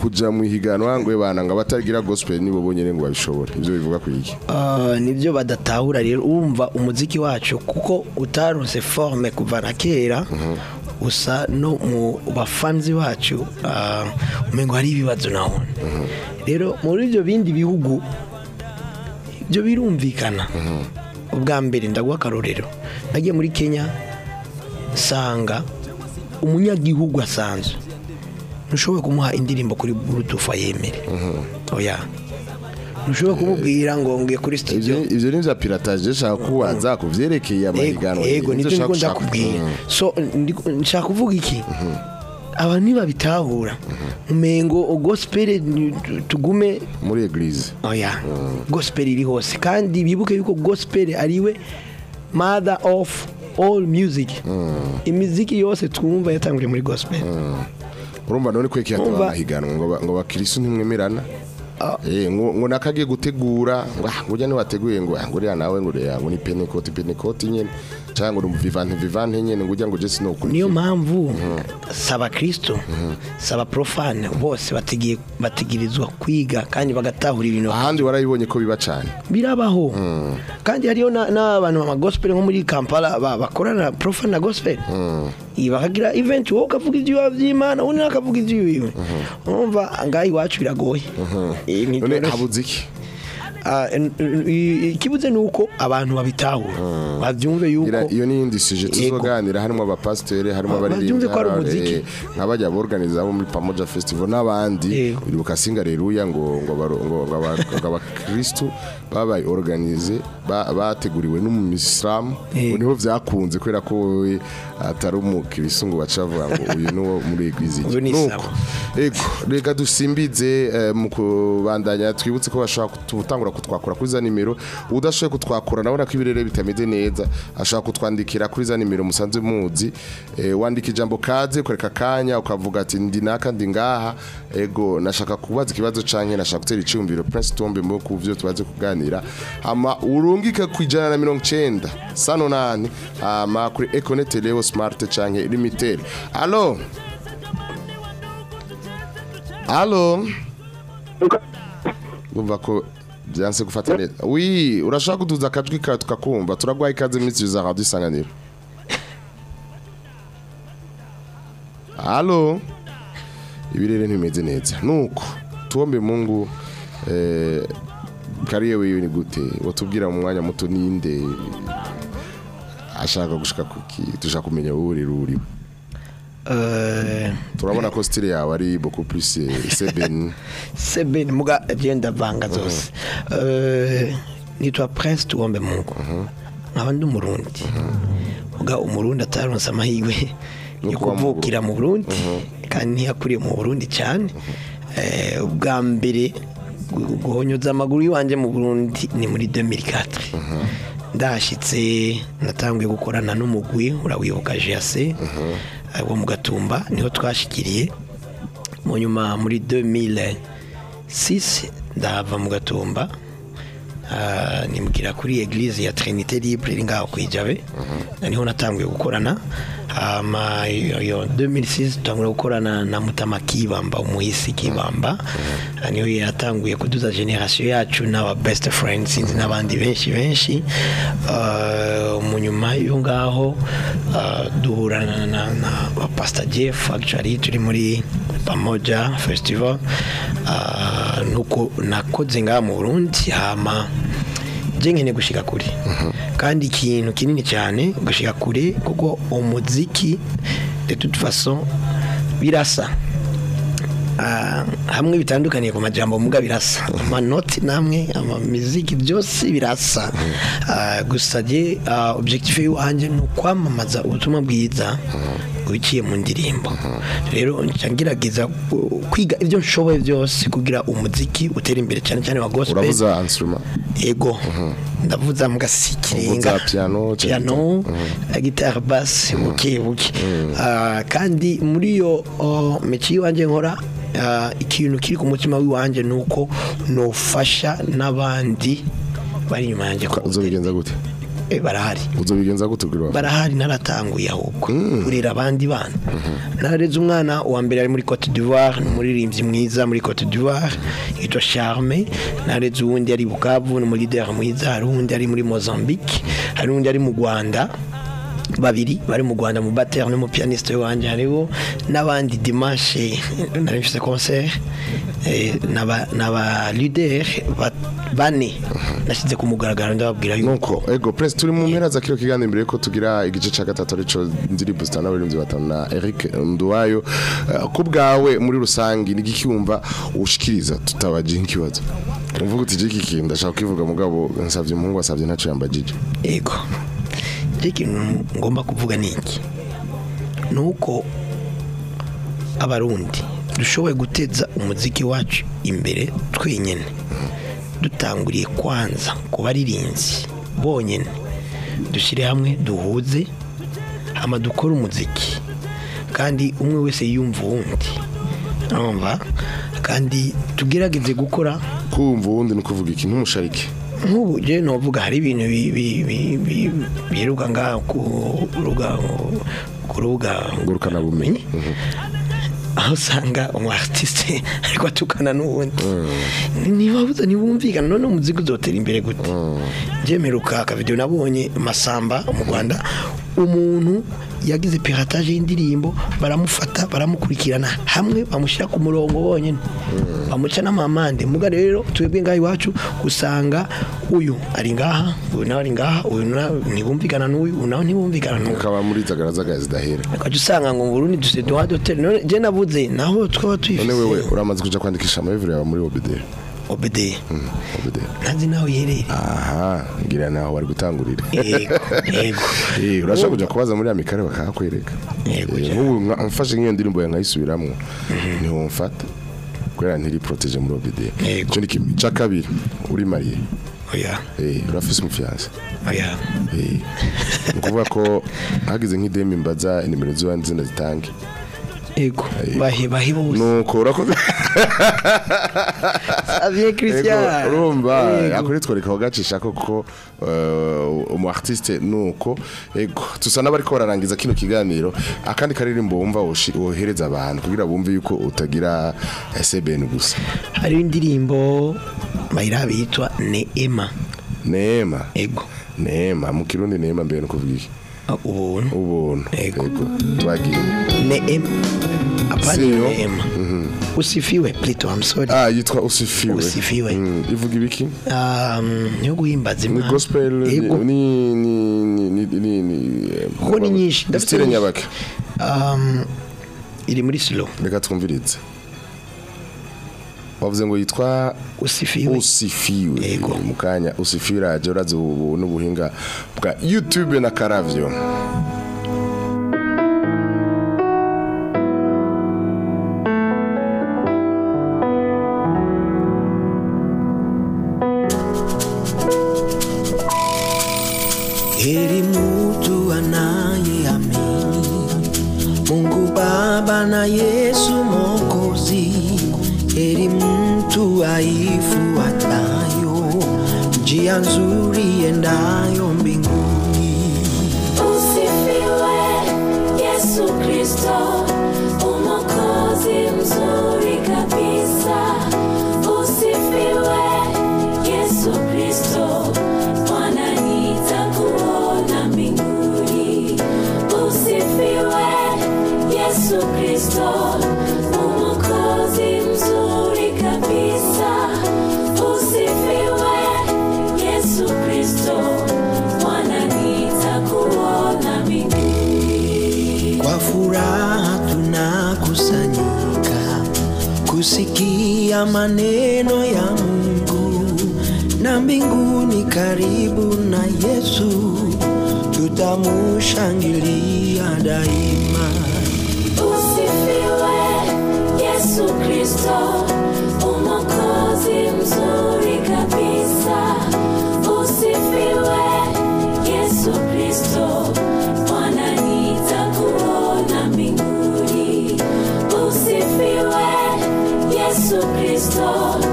kuja mu higanwa ngo bana ngo abatagira gospel nibo bonyene ngo babishobore. Ivyo bivuga ku iki? Ah, ni byo badatahura rero. Wumva umuziki wacu kuko utaronse forme kuva na kera usa no mu bafanzi bacu ah, umengo hari ibibazo nabona rero muri ibyo bindi bihugu ibyo birumvikana ubwa mbere ndaguha akarorero. Nagiye muri kenya nsanga umunyagihugu asanzwe. Ntushobora kumuha indirimbo kuri burutufu ayemere oya. Ntushobora kumubwira ngo ngiye kuri ivyo studio. ivyo ni vya piratage shaka kubaza ku vyerekeye amahiganwa yego ni byo nshaka ndakubwira. Mm. so nshaka kuvuga iki? Abantu ntibabitahura umengo gospel tugume muri eglise. Oya gospel iri hose. Kandi bibuke yuko gospel ari we mother of all music. Imiziki yose twumva yatanguriye muri gospel. Urumva none kweki hataba Urumva- amahiganwa ngo ngo bakirisu ntimwemerana? Eh, ngo ngo nakagiye gutegura ngo ah, ujya niwateguye ngo ah, ngo uriya nawe ngo uriya ngo ni penekoti penekoti nyene. Cyangwa ngo ni vivante vivante nyene ngo ujya ngo jesi no niyo mpamvu saba kristo saba profane bose bategerezwa kwiga kandi bagatahura ibintu. Ahandi warayibonye ko biba cyane birabaho. Kandi hariyo na- n'abantu ba gospel nko muri kampala ba- bakorana profane na gospel. Iyi bakagira event wowe ukavuga iby'iwawe by'imana undi nawe akavuga iby'iwiwe urumva ngaha iwacu biragoye. None habuze iki? Ikibuze ni uko abantu babitahura. Babyumve yuko iyo ni indi sije tuzoganira harimo abapasiteri harimo Ah, umuziki. eh, nk'abajya borganiza bo muri pamoja festival n'abandi. Uribuka singa reruya ngo ngo abakristu babaye organize ba- bateguriwe n'umuyisilamu ni ho vyakunze kubera ko atari umukristu ngo baca bavuga ngo uyu ni uwo muri ni Nuko, reka dusimbize eh, mu kubandanya twibutse ko bashobora gutangura kutwakura kuri za nimero udashoboye kutwakura nabona ko ibirere bitameze neza ashobora kutwandikira kuri za nimero musanzwe muzi eh, wandika ijambo kaze ukareka akanya ukavuga ati ndi naka ndi ngaha ego nashaka kubaza ikibazo canke nashaka gutera icyumviro Prince Tombe mu ku byo tubaze kuganira. Ama urungike ku ijana na mirongo icenda sano nani ama kuri Econet Leo Smart canke Limited. Allo allo Ngumva ko byanse gufata neza. Oui, urashaka kuduza akajwi kawe tukakumva. Turagwaye ikaze muri za radio isanganiro. Halo. Ibirere ntimeze neza. Nuko tuombe Mungu eh kariye wewe ni gute? Watubwira mu mwanya muto ninde ashaka gushika kuki dushaka kumenya wowe uri ruri. Eh, Turabona ko style yawe ari beaucoup plus eh, seben. sebeni muga agenda vanga zose. Eh, nitwa prince tuombe mungu. Nkaba ndi umurundi muga umurundi ataronse amahirwe Yo kuvukira mu burundi kandi ntiyakuriye mu burundi cyane. Eh, ubwa mbere gu- guhonyoza amaguru y'iwanjye mu burundi ni muri 2004 ndahashyitse natanguye gukorana n'umugwi urawibuka jase wo mu gatumba ni ho twashikiriye mu nyuma muri 2006 ndahava mu gatumba. Ah, nimugira kuri eglise ya trinité libre ngaho kwijabe ni ho natanguye gukorana. Hama iyo iyo 2006 tutangura gukorana na mutama kibamba umuhisi kibamba. Ah, ni ho yatanguye kuduza generation yacu n'aba best friends sinzi n'abandi benshi benshi. Ah, mu nyuma yo ngaho ah, duhura na, pastor jeff actually turi muri pamoja festival. Ah, nuko nakoze ngaha mu burundi hama je nkene gushika kure kandi ikintu kinini cyane gushika kure kuko umuziki de toute façon birasa. Ah, hamwe bitandukaniye ku majambo muga birasa. Amanoti namwe amamiziki byose birasa. Ah, gusa je ah, objectif y'uwanje ni ukwamamaza ubutumwa bwiza. Ubiciye mu ndirimbo. Rero ngerageza kwiga ibyo nshoboye byose kugira umuziki utere imbere cyane cyane wa gospel. Uravuza instrument. ego ndavuza mugasikirenga Uvuza piano, piano gitari basi buke buke. Ah, kandi muri iyo meki y'iwanjye nkora ah, ikintu kiri ku mutima w'iwanjye ni uko nofasha n'abandi bari inyuma yanjye Uzobigenza gute? Eh, barahari. Uzobigenza gute kugira? barahari naratanguye ahubwo kurera abandi bana. Narareze umwana wa mbere ari muri Cote d'Ivoire ni umuririmbyi mwiza muri Cote d'Ivoire yitwa Charme. Narareze uwundi ari Bukavu ni umulideri mwiza. Hari uwundi ari muri Mozambique hari uwundi ari mu Rwanda. Babiri bari mu Rwanda mu batteur no mu pianiste wanjye hariho n'abandi dimanche nari mfite concert eh, n'aba leader ba- bane. Nashyize ku mugaragaro ndababwira yuko ego press turi mu mpera za kino kiganiro imbere ko tugira igice ca gatatu arico ndirimbo zitana abarinzi batanu na Eric Nduwayo. Eh, ku bwawe muri rusangi ni gikiumva ushikiriza tutabaje ikibazo uvuga uti jiki ndashaka kwivuga mugabo nsavye umuhungu asavye ntaco yambajije. Ego. Ikintu ngomba kuvuga ni iki? Ni uko abarundi dushoboye guteza umuziki wacu imbere twenyine. Dutanguriye kwanza ku baririmbyi bonyine. Dushyire hamwe duhuze hama dukore umuziki. Kandi umwe wese yumva uwundi. Kandi tugerageze gukora kumva uwundi ni ukuvuga iki? Ntumusharike. Nk'ubu je novuga hari ibintu bi- bi- bi- bi- biheruka ngaha ku rubuga ku rubuga ngurukana bumenyi. Aho usanga umu artiste ariko atukana n'uwundi. Ntibabuza ntibumvikana none umuziki uzotera imbere gute? Byemeruka akavidewo nabonye masamba mu rwanda. Umuntu yagize piratage y'indirimbo baramufata baramukurikirana. Hamwe bamushyira ku murongo bonyine. Bamuca n'amamande. Muga rero twebwe ngaha iwacu usanga uyu ari ngaha uyu nawe ari ngaha uyu ntibumvikana n'uyu uyu nawe ntibumvikana n'uyu. Ukaba muri zagaragaza zidahera ukajya usanga ngo mu Burundi dufite duha hoteli none je nabuze naho twaba none wewe uramaze kuja kwandikisha amabivure yawe muri OBD obede. OBD ntazi naho iherereye aha ngira naho bari gutangurira. Yego yego. Eh, urashaka kuja kubaza muri amikare bakahakwereka? Yego, Eh, mfashe nk'iyo ndirimbo nkayisubiramwo ni ho mfata. Kubera ntiri protege muri OBD Yego. ico ni ca kabiri. Uri mariye oya. Eh urafise eh ni ukuvuga ko hagize nk'idemi mbaza inimero z'iwanjye zina zitange. Yego bahe bose. Nuko urakoze. Xavier Christian. urumva. Yego. akuri twereka gacisha koko uh, umu artiste nuko. Ego tusa n'abariko bararangiza kino kiganiro. Akandi karirimbo wumva wohereza abantu kugira bumve yuko utagira SBN gusa. Hariho indirimbo bayirabe yitwa neema. Neema. Ego. Neema. Mu kirundi Neema mbere no kuvuga ubuntu ubuntu Yego. twagiye neema hapana Sio. neema usifiwe plito i'm sorry. Ah yitwa usifiwe. Usifiwe. Mm, ivuga ibiki? Um, niyo guhimbaza imana gospel ni Yego. ni ni ni ni ni kuko ni nyinshi. Ndafite nyabake um, iri muri slow. Reka twumvirize. Wavuze ngo yitwa usifiwe usifiwe Yego. mu kanya usifiwe radio ubu n'ubuhinga bwa YouTube na Karavyo Heri mtu anayeamini Mungu Baba na Yesu Mwokozi. Heri mtu aifuatayo njia nzuri endayo mbinguni. Usifiwe Yesu Kristo, umokozi kabisa. Usifiwe Yesu Kristo, mbinguni. Kristo, kusikia maneno ya Mungu, na mbinguni karibu na Yesu tutamushangilia daima. Usifiwe Yesu Kristo, Yesu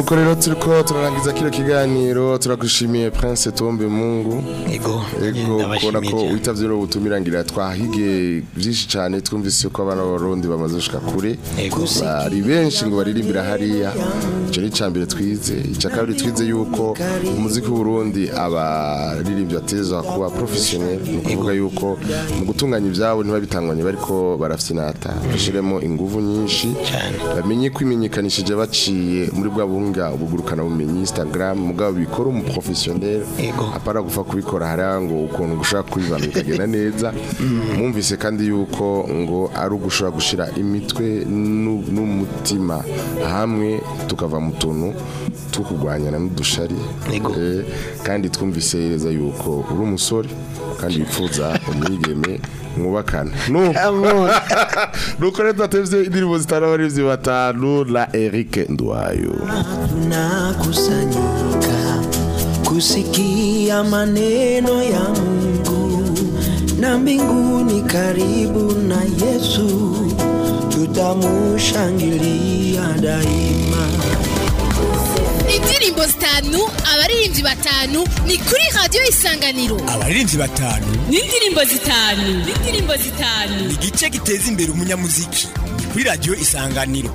nuko rero turiko turarangiza kino kiganiro. Turagushimiye Prince Tombe Mungu. Ego Ego kubona ko ndabashimiye witavye no butumirangira twahige byinshi cyane. Twumvise ko abana b'abarundi bamaze gushika kure. Bari benshi ngo baririmbira hariya. Icyo ni icambere twize. Icya kabiri twize yuko umuziki w'uburundi abaririmbyi batezwa kuba professionnel. Ni ukuvuga yuko mu gutunganya ibyabo ntibabitanganye bariko barafyinata bashiremo inguvu nyinshi. Bamenye ko imenyekanishije baciye muri bwa buhinga bugurukana bumenyi Instagram mugabo bikora umu professionnel apara gupfa kubikora hariya ngo ukuntu gushaka kubibana bikagenda neza. Mwumvise kandi yuko ngo ari ugushobora gushira imitwe nu- n'umutima. Hamwe tukava mu tuntu. Two kurwanyana n'udushari. Eh, kandi twumvise neza yuko uri umusore kandi wifuza umwigeme mwubakana Nu- nuko rero tudatevye indirimbo zitanu abarivyi batanu la Eric Ndwayo. Tunakusanyika kusikia maneno ya Mungu, na mbinguni karibu na Yesu tutamushangilia daima. Indirimbo zitanu abaririmbyi batanu ni kuri radiyo isanganiro. Abaririmbyi batanu. N'indirimbo zitanu. N'indirimbo zitanu. Igice giteza imbere umunyamuziki. Ni kuri radiyo isanganiro.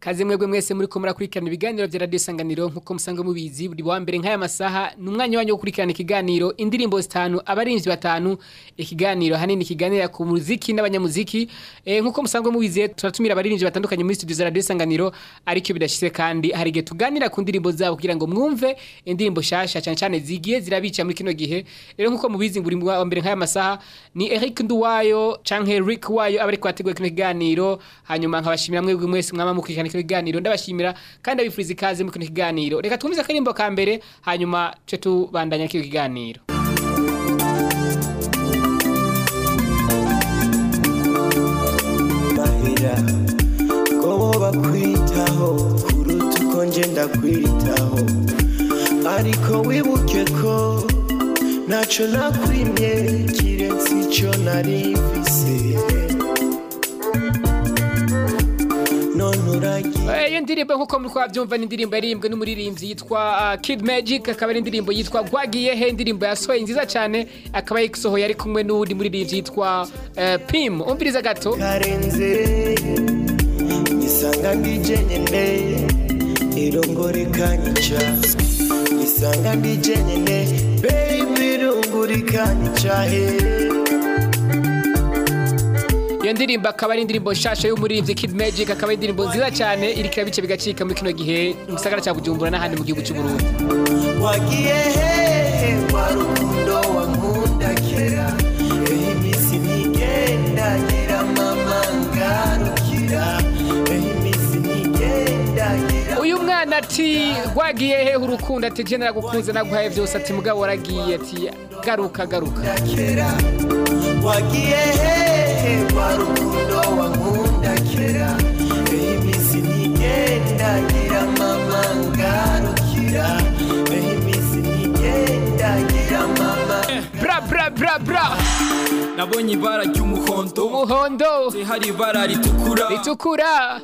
Kaze mwebwe mwese muri ko murakurikirana ibiganiro vya Radio Isanganiro nk'uko musanzwe mubizi buri wa mbere nk'aya masaha ni umwanya wanyu wo gukurikirana ikiganiro indirimbo zitanu abarinzi batanu. Ikiganiro hanini kiganira ku muziki n'abanyamuziki. E, nk'uko musanzwe mubizi turatumira abarinzi batandukanye muri studio za Radio Isanganiro ariko bidashitse kandi. Hari igihe tuganira ku ndirimbo zabo kugira ngo mwumve indirimbo shasha cyane cyane zigiye zirabica muri kino gihe. Rero nk'uko mubizi buri wa mbere nk'aya masaha ni Eric Nduwayo canke Rick Wayo abari kwateguye kino kiganiro. Hanyuma nkabashimira mwebwe mwese mwama mukurikirana kino kiganiro ndabashimira kandi abifuriza ikaze mu kino kiganiro reka twumvize akarimbo ka mbere hanyuma tuce tubandanya kino kiganiro. Bakwitaho kuruta uko nje ndakwitaho. Ariko wibuke ko ntacyo nakwimye kiretse icyo nari mfise. Iyo ndirimbo nk'uko muri kwabyumva ni indirimbo yaririmbwe n'umuririmbyi yitwa uh, Kid Magic akaba ari indirimbo yitwa Gwagiye he indirimbo yasohoye nziza cyane akaba yayisohoye ari kumwe n'uwundi muririmbyi yitwa uh, Pim. Umviriza gato? Karenze nisanga ndi jenyine irongore kanyica nisanga ndi jenyine baby rungurikanicahe iyo ndirimbo akaba ari indirimbo nshasha y'umuririmbyi Kid Magic akaba ari indirimbo nziza cyane irikira bice bigacica muri kino gihe mu gisagara cya Bujumbura n'ahandi mu gihugu cy'u Burundi wagiye hehe kwa rukundo wankunda kera ehe iminsi ntigenda ngira mama ngarukira. Ehe iminsi ntigenda ngira uyu mwana ati rwagiye hehe urukundo? Ati je naragukunze naguhaye byose. Ati mugabo waragiye. Ati garuka garuka. Wagiye hehe kwa rukundo wankunda kera ehe iminsi ntigenda ngira mama ngarukira ehe iminsi ntigenda ngira mama bra bra bra bra. Nabonye ibara ry'umuhondo. Umuhondo. Hari ibara ritukura. Ritukura.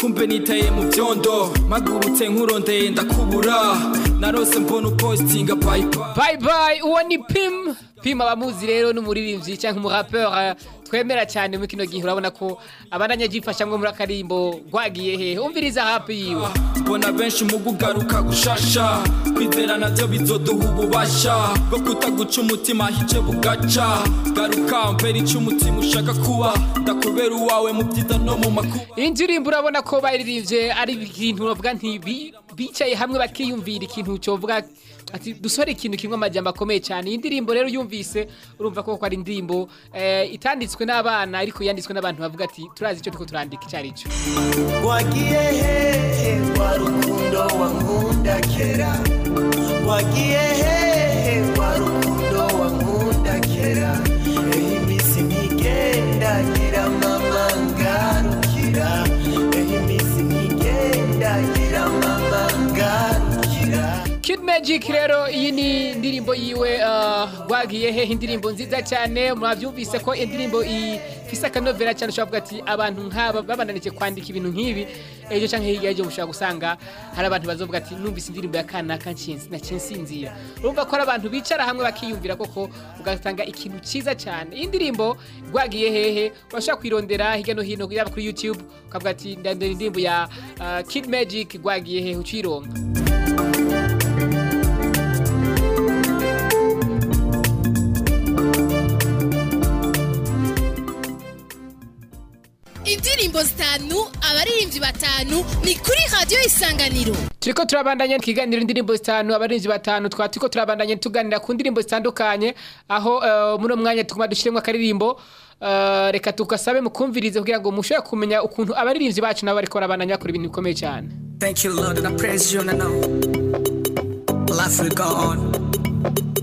Kumbe nitaye mu byondo. Magurutse nkurondeye ndakubura narose mbona upostinga bayipa bye bye. Uwo ni pim. Pim abamuzi rero n'umuririmbyi cyangwa umurapeur eh, twemera cyane muri kino gihe. Urabona ko abandanya byifasha ngo muri akarimbo rwagiye hehe umviriza hapi yiwe. Mbona benshi mu kugaruka gushasha kwizera na byo bizoduha ububasha bwo kutaguca umutima hice bugaca. Garuka mbere icyo umutima ushaka kuba ndakubera uwawe mu byiza no mu makuba. Iyi ndirimbo urabona ko bayiririmbye ari ibintu bavuga nti bi- bicaye hamwe bakiyumvira ikintu cyovuga ati dusore ikintu kimwe amajyamba akomeye cyane. Iyi ndirimbo rero yumvise urumva ko ari indirimbo eh, itanditswe n'abana ariko yanditswe n'abantu bavuga ati turazi icyo turiko turandika icyo ari cyo. Wagiye hehe kwa rukundo wankunda kera? Wagiye hehe kwa rukundo Kid Magic rero iyi ni indirimbo yiwe uh, rwagiye hehe indirimbo nziza cyane mwabyumvise ko indirimbo ifise akanovera cyane ushobora kuvuga ati abantu nk'aba babananiye kwandika ibintu nk'ibi. Ejo cyangwa hirya y'ejo mushobora gusanga hari abantu bazovuga ati numvise indirimbo ya kanaka naciye nsinzira urumva ko ari abantu bicara hamwe bakiyumvira koko ugasanga ikintu cyiza cyane. Iyi ndirimbo rwagiye hehe urashobora kuyirondera hirya no hino yaba kuri YouTube ukavuga ati ndandura indirimbo ya uh, Kid Magic rwagiye hehe ucironka indirimbo zitanu abaririmbyi batanu ni kuri radiyo isanganiro turiko turabandanya ikiganiro indirimbo zitanu abarinzi batanu twaba turiko turabandanya tuganira ku ndirimbo zitandukanye aho eh, muri uno mwanya tuguma dushyiremo akaririmbo eh, reka tugasabe mukumvirize kugira ngo mushobore kumenya ukuntu abaririmbyi bacu nabo bariko barabandanya bakora ibintu bikomeye cyane Thank you, Lord, and I praise you, and I know life will go on.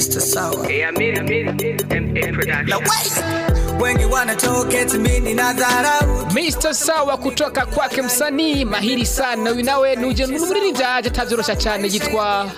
Yeah, Mr. Sour. Yeah, me, me, me, production. Now wait, when you wanna talk to me, ni nadharau. Mr. Sawa kutoka kwake msanii mahiri sana uyu nawe nuje n'umuririmbyi aje atavyorosha cyane yitwa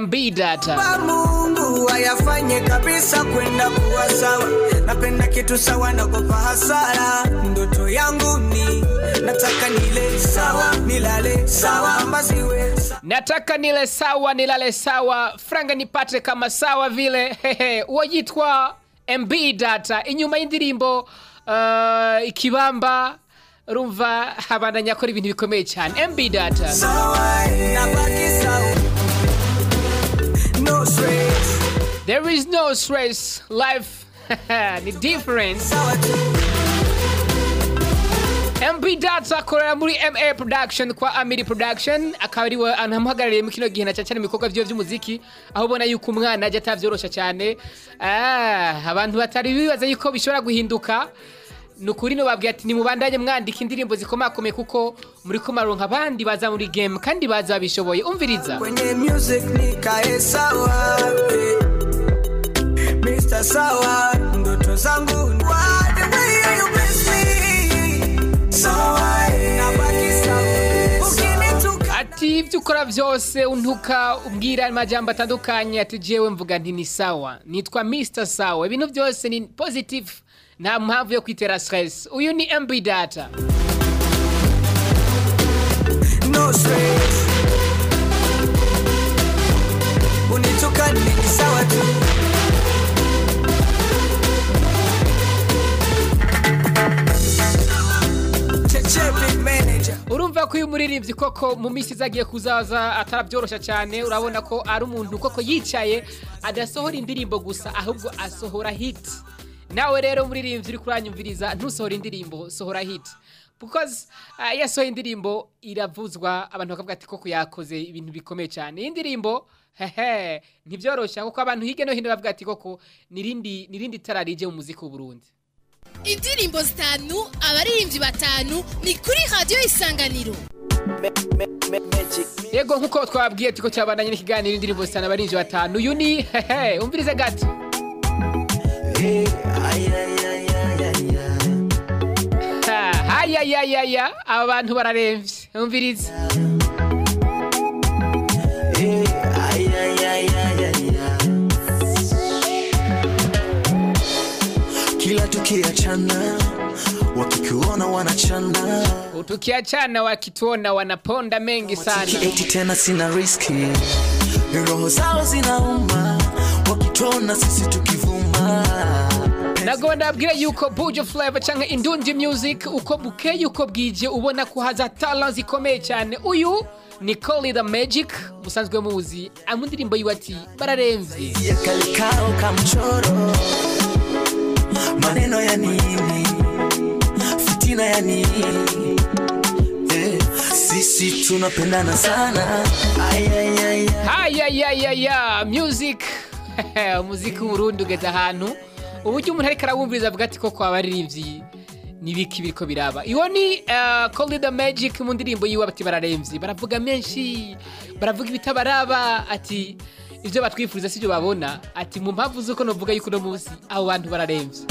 MB Data Kwa Mungu ayafanye kabisa kwenda kuwa sawa. Napenda kitu sawa, nagopa hasara. Ndoto yangu ni nataka nile sawa, nilale sawa, amba siwe nataka nile sawa nilale sawa. Franga nipate kama sawa vile. Hehe uwo yitwa mb data inyuma y'indirimbo uh, ikibamba rumva habandanya akora ibintu bikomeye cyane. Mb data. Sawa, sawa. No stress. there is no stress. Life ni different mb data akorera muri ma production kwa amiri production akaba ari we anamuhagarariye mu kino gihe na cyane mu bikorwa byiwe by'umuziki aho ubona yuko umwana ajya atavyorosha cyane ah, abantu batari bibaza yuko bishobora guhinduka ni ukuri no babwiye ati nimubandanye mwandika indirimbo zikomakomeye kuko muri kumaronka abandi baza muri game kandi baza babishoboye umviriza eh. Mr. Sawa ndoto zangu ibyo ukora vyose untuka ubwira amajambo atandukanye ati jewe mvuga nti ni sawa. Nitwa Mr sawa. Ibintu byose ni positive. Nta mpamvu yo kwitera stress. Uyu ni mb data. No stress. Ni sawa tu. Cheche big manager urumva ko uyu muririmbyi koko mu minsi izagiye kuzaza atarabyoroshya cyane urabona ko ari umuntu koko yicaye adasohora indirimbo gusa ahubwo asohora hiti nawe rero muririmbyi uri kuranyumviriza ntusohora indirimbo sohora hiti because uh, iyo asohoye indirimbo iravuzwa abantu bakavuga ati koko yakoze ibintu bikomeye cyane. Iyi ndirimbo hehe ntibyoroshya kuko abantu hirya no hino bavuga ati koko nirindi nirindi tara rije mu muziki w'u Burundi. Indirimbo zitanu abaririmbyi batanu ni kuri radiyo isanganiro. Yego nk'uko twabwiye tiko cyabandanye n'ikiganiro indirimbo zitanu abaririmbyi batanu. Uyu ni hehe umvirize gato Ha, hayayayaya aba bantu bararembye. Umvirize tukiachana wakikuona wanachana tukiachana wakituona wanaponda mengi sana. Tena sina riski. Roho zao zinauma wakituona sisi tukivuma. Nago ndabwire yuko bujo flavor canke indundi music. Uko bukeye uko bwije. Ubona ko haza talent zikomeye cyane. Uyu ni Call the Magic. Musanzwe muzi amu ndirimbo yiwe ati bararemvye maneno ya nini? Fitina ya nini? Eh, sisi tunapendana sana. Ayayayaya music. Umuziki w'urundi ugeze ahantu uburyo umuntu ariko arawumviriza avuga ati koko abaririmbyi nibiki biriko biraba. Iyo ni uh, Call the Magic mu ndirimbo yiwe bati bararemvye baravuga menshi baravuga ibitabaraba ati ivyo batwifuriza sivyo babona. Ati mu mpamvu z'uko novuga yuko uno munsi abo bantu badatwenze.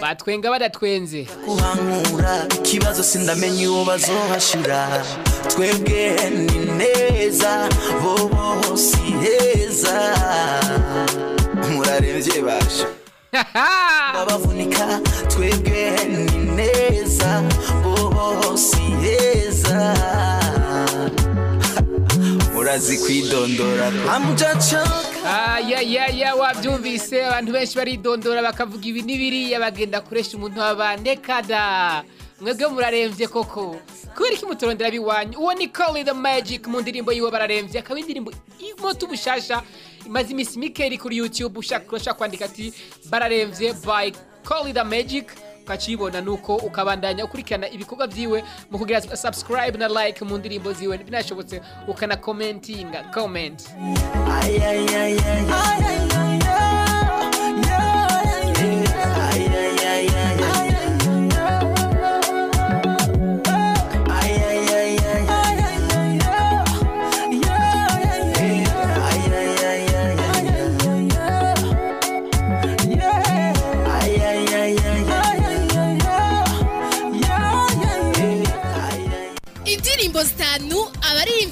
Batwenga badatwenze. Kuhankura ikibazo sindamenye uwo bazohashira. Twebwe ni neza bobo si heza. Muraremvye basha. Babavunika twebwe ni neza bobo si heza. Murazi kwidondora ayayaya wabyumvise. Abantu benshi baridondora bakavuga ibi n'ibiriya bagenda kuresha umuntu wabandekada mwebwe muraremvye koko. Kubera iki mutorondera biwanyu uwo ni Call the Magic mu ndirimbo yiwe bararemvye. Akaba indirimbo imota ubushasha imaze iminsi mike iri kuri YouTube ushaka kwandika ati bararemvye by Call the Magic. Ukakibona nuko ukabandanya ukurikirana ibikorwa byiwe mu kugira subscribe na like mu ndirimbo ziwe. Binashobotse ukana commentinga comment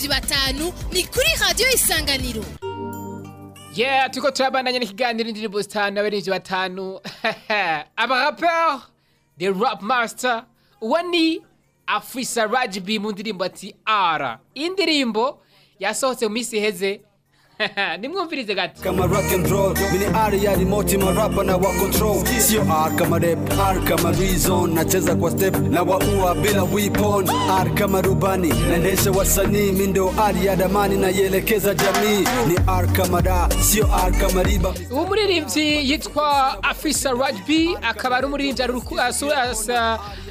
batanu ni kuri radiyo isanganiro. Yeah turiko turabandanya n'ikiganiro indirimbo zitanu abaririmbyi batanu. Abarapeur the rap master uwo ni afisa rajbi mu ndirimbo ati ara. Iyi ndirimbo yasohotse mu minsi iheze nimwumvirize gato kama rock and roll mini ari ya remote marapa na wa control. Sio R kama rap R kama reason. Nacheza kwa step na waua bila weapon. R kama rubani naendesha wasanii. Mindo ari ya damani naielekeza jamii. Ni R kama da sio R kama riba. Uwo muririmbyi yitwa afisa rajbi akaba ari umuririmbyi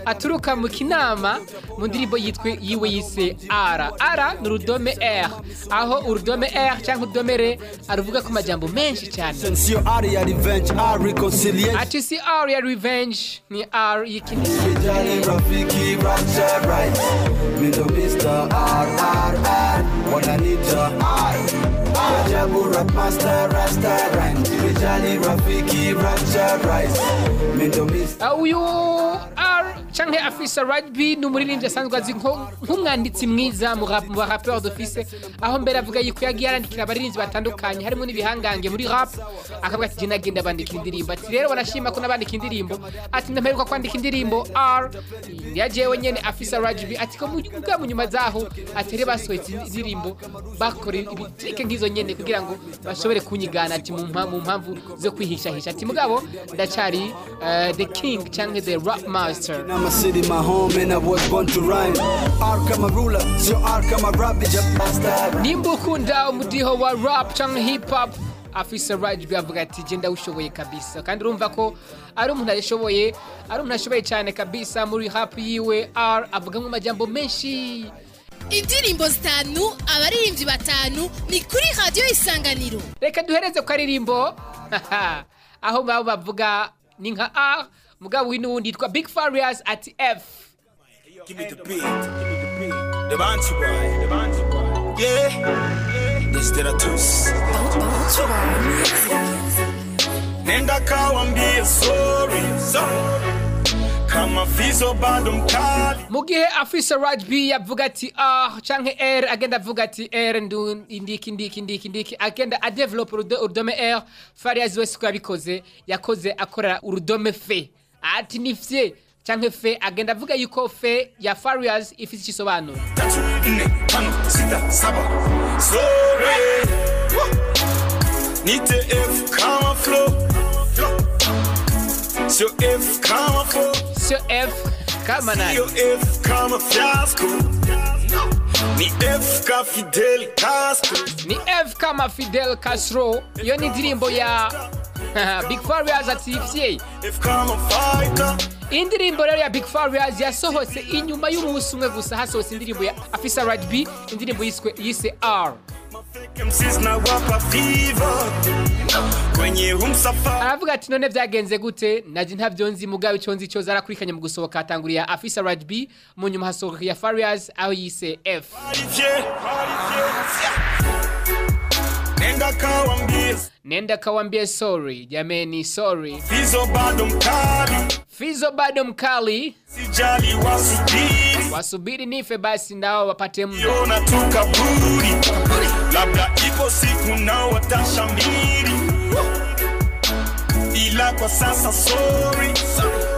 aturuka mu kinama. Mu ndirimbo yitwe yiwe yise ara ara ni urudome r. Aho urudome r cyangwa urudome r aruvuga ku majambo menshi cyane. Sio R ya revenge R reconciliation. Ati si r ya revenge ni r y'ikindi Kijani rafiki rapture right. Mindo Mr. R R R. Wananita R Rajabu rap master rasta rhyme Kijani rafiki rapture right. Mindo Mr. Uh, uyu r canke afisa rugby ni umuririmbyi asanzwe azi nk'umwanditsi mwiza mu rap- mu barapeur d'office. Aho mbere avuga yuko yagiye arandikira abaririmbyi batandukanye harimo n'ibihangange muri rap. Akavuga ati jye nagenda bandika indirimbo. Ati rero banashima ko nabandika indirimbo. Ati ndamperuka kwandika indirimbo. R. Ya jewe nyene afisa rugby. Ati ko mu- nyuma zaho. Rero basohotse indirimbo bakora ibitrike nk'izo nyene kugira ngo bashobore kunyigana ati mu mpa- mu mpamvu zo kwihishahisha. Ati mugabo ndacari uh, the king canke the rap master. My city, my home, and I was born to rhyme. R kama ruler, sio R kama rap, just nimba ukunda umudiho wa rap cyangwa hip hop. Afise rajbi avuga ati je ndawushoboye kabisa. Kandi urumva ko ari umuntu ashoboye ari umuntu ashoboye cyane kabisa muri rap yiwe r avuga mu majambo menshi. Indirimbo zitanu abaririmbyi batanu ni kuri radiyo isanganiro. Reka duhereze ku karirimbo aho baba bavuga ni nka r mugabo uyu n'uwundi yitwa big farias ati tous. Nenda kawambie sorry. Sorry. Mu gihe afise rajbi yavuga ati ah canke r agenda avuga ati r indiki indiki indiki indiki agenda adevelopa urudo- urudome r farias wese uko yabikoze yakoze akora urudome fe ati ni fye canke fe agenda avuga yuko fe ya farriers ifite ikisobanuro. Sio f kama flow. Sio f kama nani? Sio f kama fiasco. Ni f ka fidel castro. Ni f kama fidel castro. Iyo ni indirimbo ya big farias ati fighter. Indirimbo rero ya big farias yasohotse inyuma y'umunsi umwe gusa hasohotse indirimbo ya afisa rajbi indirimbo yise r. Aravuga ati none byagenze gute naje ntabyo nzi mugabo icyo nzi cyo zarakurikanye mu gusohoka hatanguriye afisa rajbi mu nyuma hasohoka ya farias aho yise f. nenda kawambie nenda kawambie sorry. Jameni sorry. Fizo bado mkali. Fizo bado mkali. Sijali wasubiri. Wasubiri nife basi nao wapate mdo yona tukaburi labda ipo siku nao watashamiri. Ila kwa sasa sorry.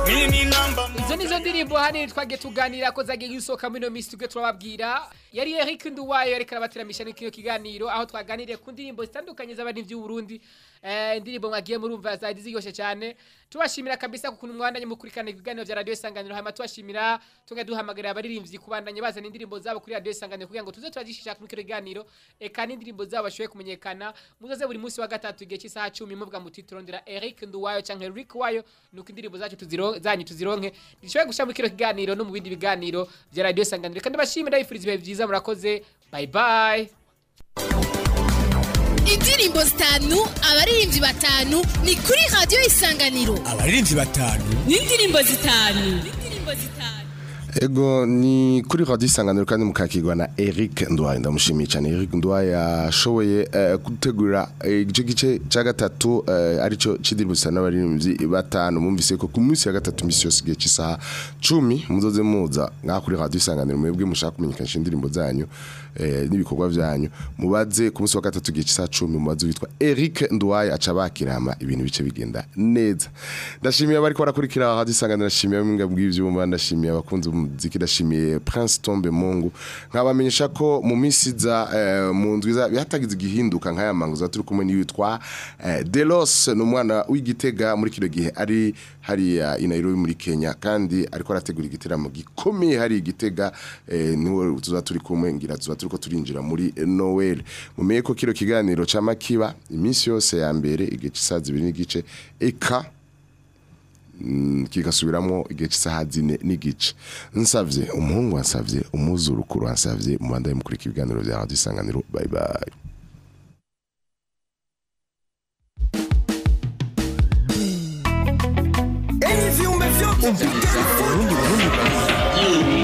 Mimi namba izo nizo ndirimbo hanini twagiye tuganira ko zagiye gusohoka muri ino minsi tujye turababwira. Yari Eric Nduwayo yariko arabateramisha n'ikino kiganiro. Aho twaganiriye ku ndirimbo zitandukanye z'abaririmbyi b'u Burundi indirimbo mwagiye murumva zari ziryoshe cyane. Tubashimira kabisa kukuntu mwandanye mukurikirana ibiganiro vya radio isanganiro. Hama tubashimira tuga duhamagarira abaririmbyi kubandanya bazana indirimbo zabo kuri radio isanganiro kugira ngo tuze turajishisha kuri kino kiganiro eka n'indirimbo zabo bashoboye kumenyekana. Muzoze buri munsi wa gatatu igihe cy'isaha 10 muvuga muti turondera Eric Nduwayo canke Rick Wayo. Nuko indirimbo zacu zanyu tuzironke. Dushoboye gushyira muri kino kiganiro no mu bindi biganiro bya radio isanganiro. Kandi bashimira bifuriza ibihe byiza murakoze. Bye bye. Indirimbo zitanu abaririmbyi batanu ni kuri radiyo isanganiro. Abaririmbyi batanu. N'indirimbo zitanu. Ego ni kuri radio isanganiro kandi mukakirwa na Eric Ndwaye. Ndamushimiye cyane. Eric Ndwaye yashoboye eh, gutegura igice gice cya gatatu eh, arico cy'indirimbo n'abaririmbyi batanu. Mumvise ko ku munsi ya gatatu misi yose igihe cy'isaha 10 muzoze muza nka kuri radio isanganiro mwebwe mushaka kumenyekanisha indirimbo zanyu eh, n'ibikorwa byanyu. Mubaze ku munsi wa gatatu igihe cy'isaha 10 mubaze witwa Eric Ndwaye aca bakirama ibintu bice bigenda neza. Ndashimiye abari ko barakurikira radio isanganiro ndashimiye mwinga bw'ivyuma ndashimiye abakunzi ndashimiye Prince Tombe Mungu nkabamenyesha ko mu minsi za eh, mu ndwi za hatagize igihinduka nk'aya manguza. Turi kumwe n'iyitwa eh, Delos n'umwana w'igitega muri kino gihe. Ari hariya i Nairobi muri Kenya kandi ariko arategura igiteramo gikomeye. Hari igitega eh, niwo tuza turi kumwe ngira tuza turiko turinjira muri Noel. Mumenye ko kino kiganiro ca Makiba iminsi yose ya mbere igihe cy'isaha 2 n'igice eka mm, kigasubiramwo igihe cy'isaha zine n'igice nsavye umuhungu wansavye umuzurukuru wansavye mu bandaye mukurika ibiganiro bya radio isanganiro bye bye enyi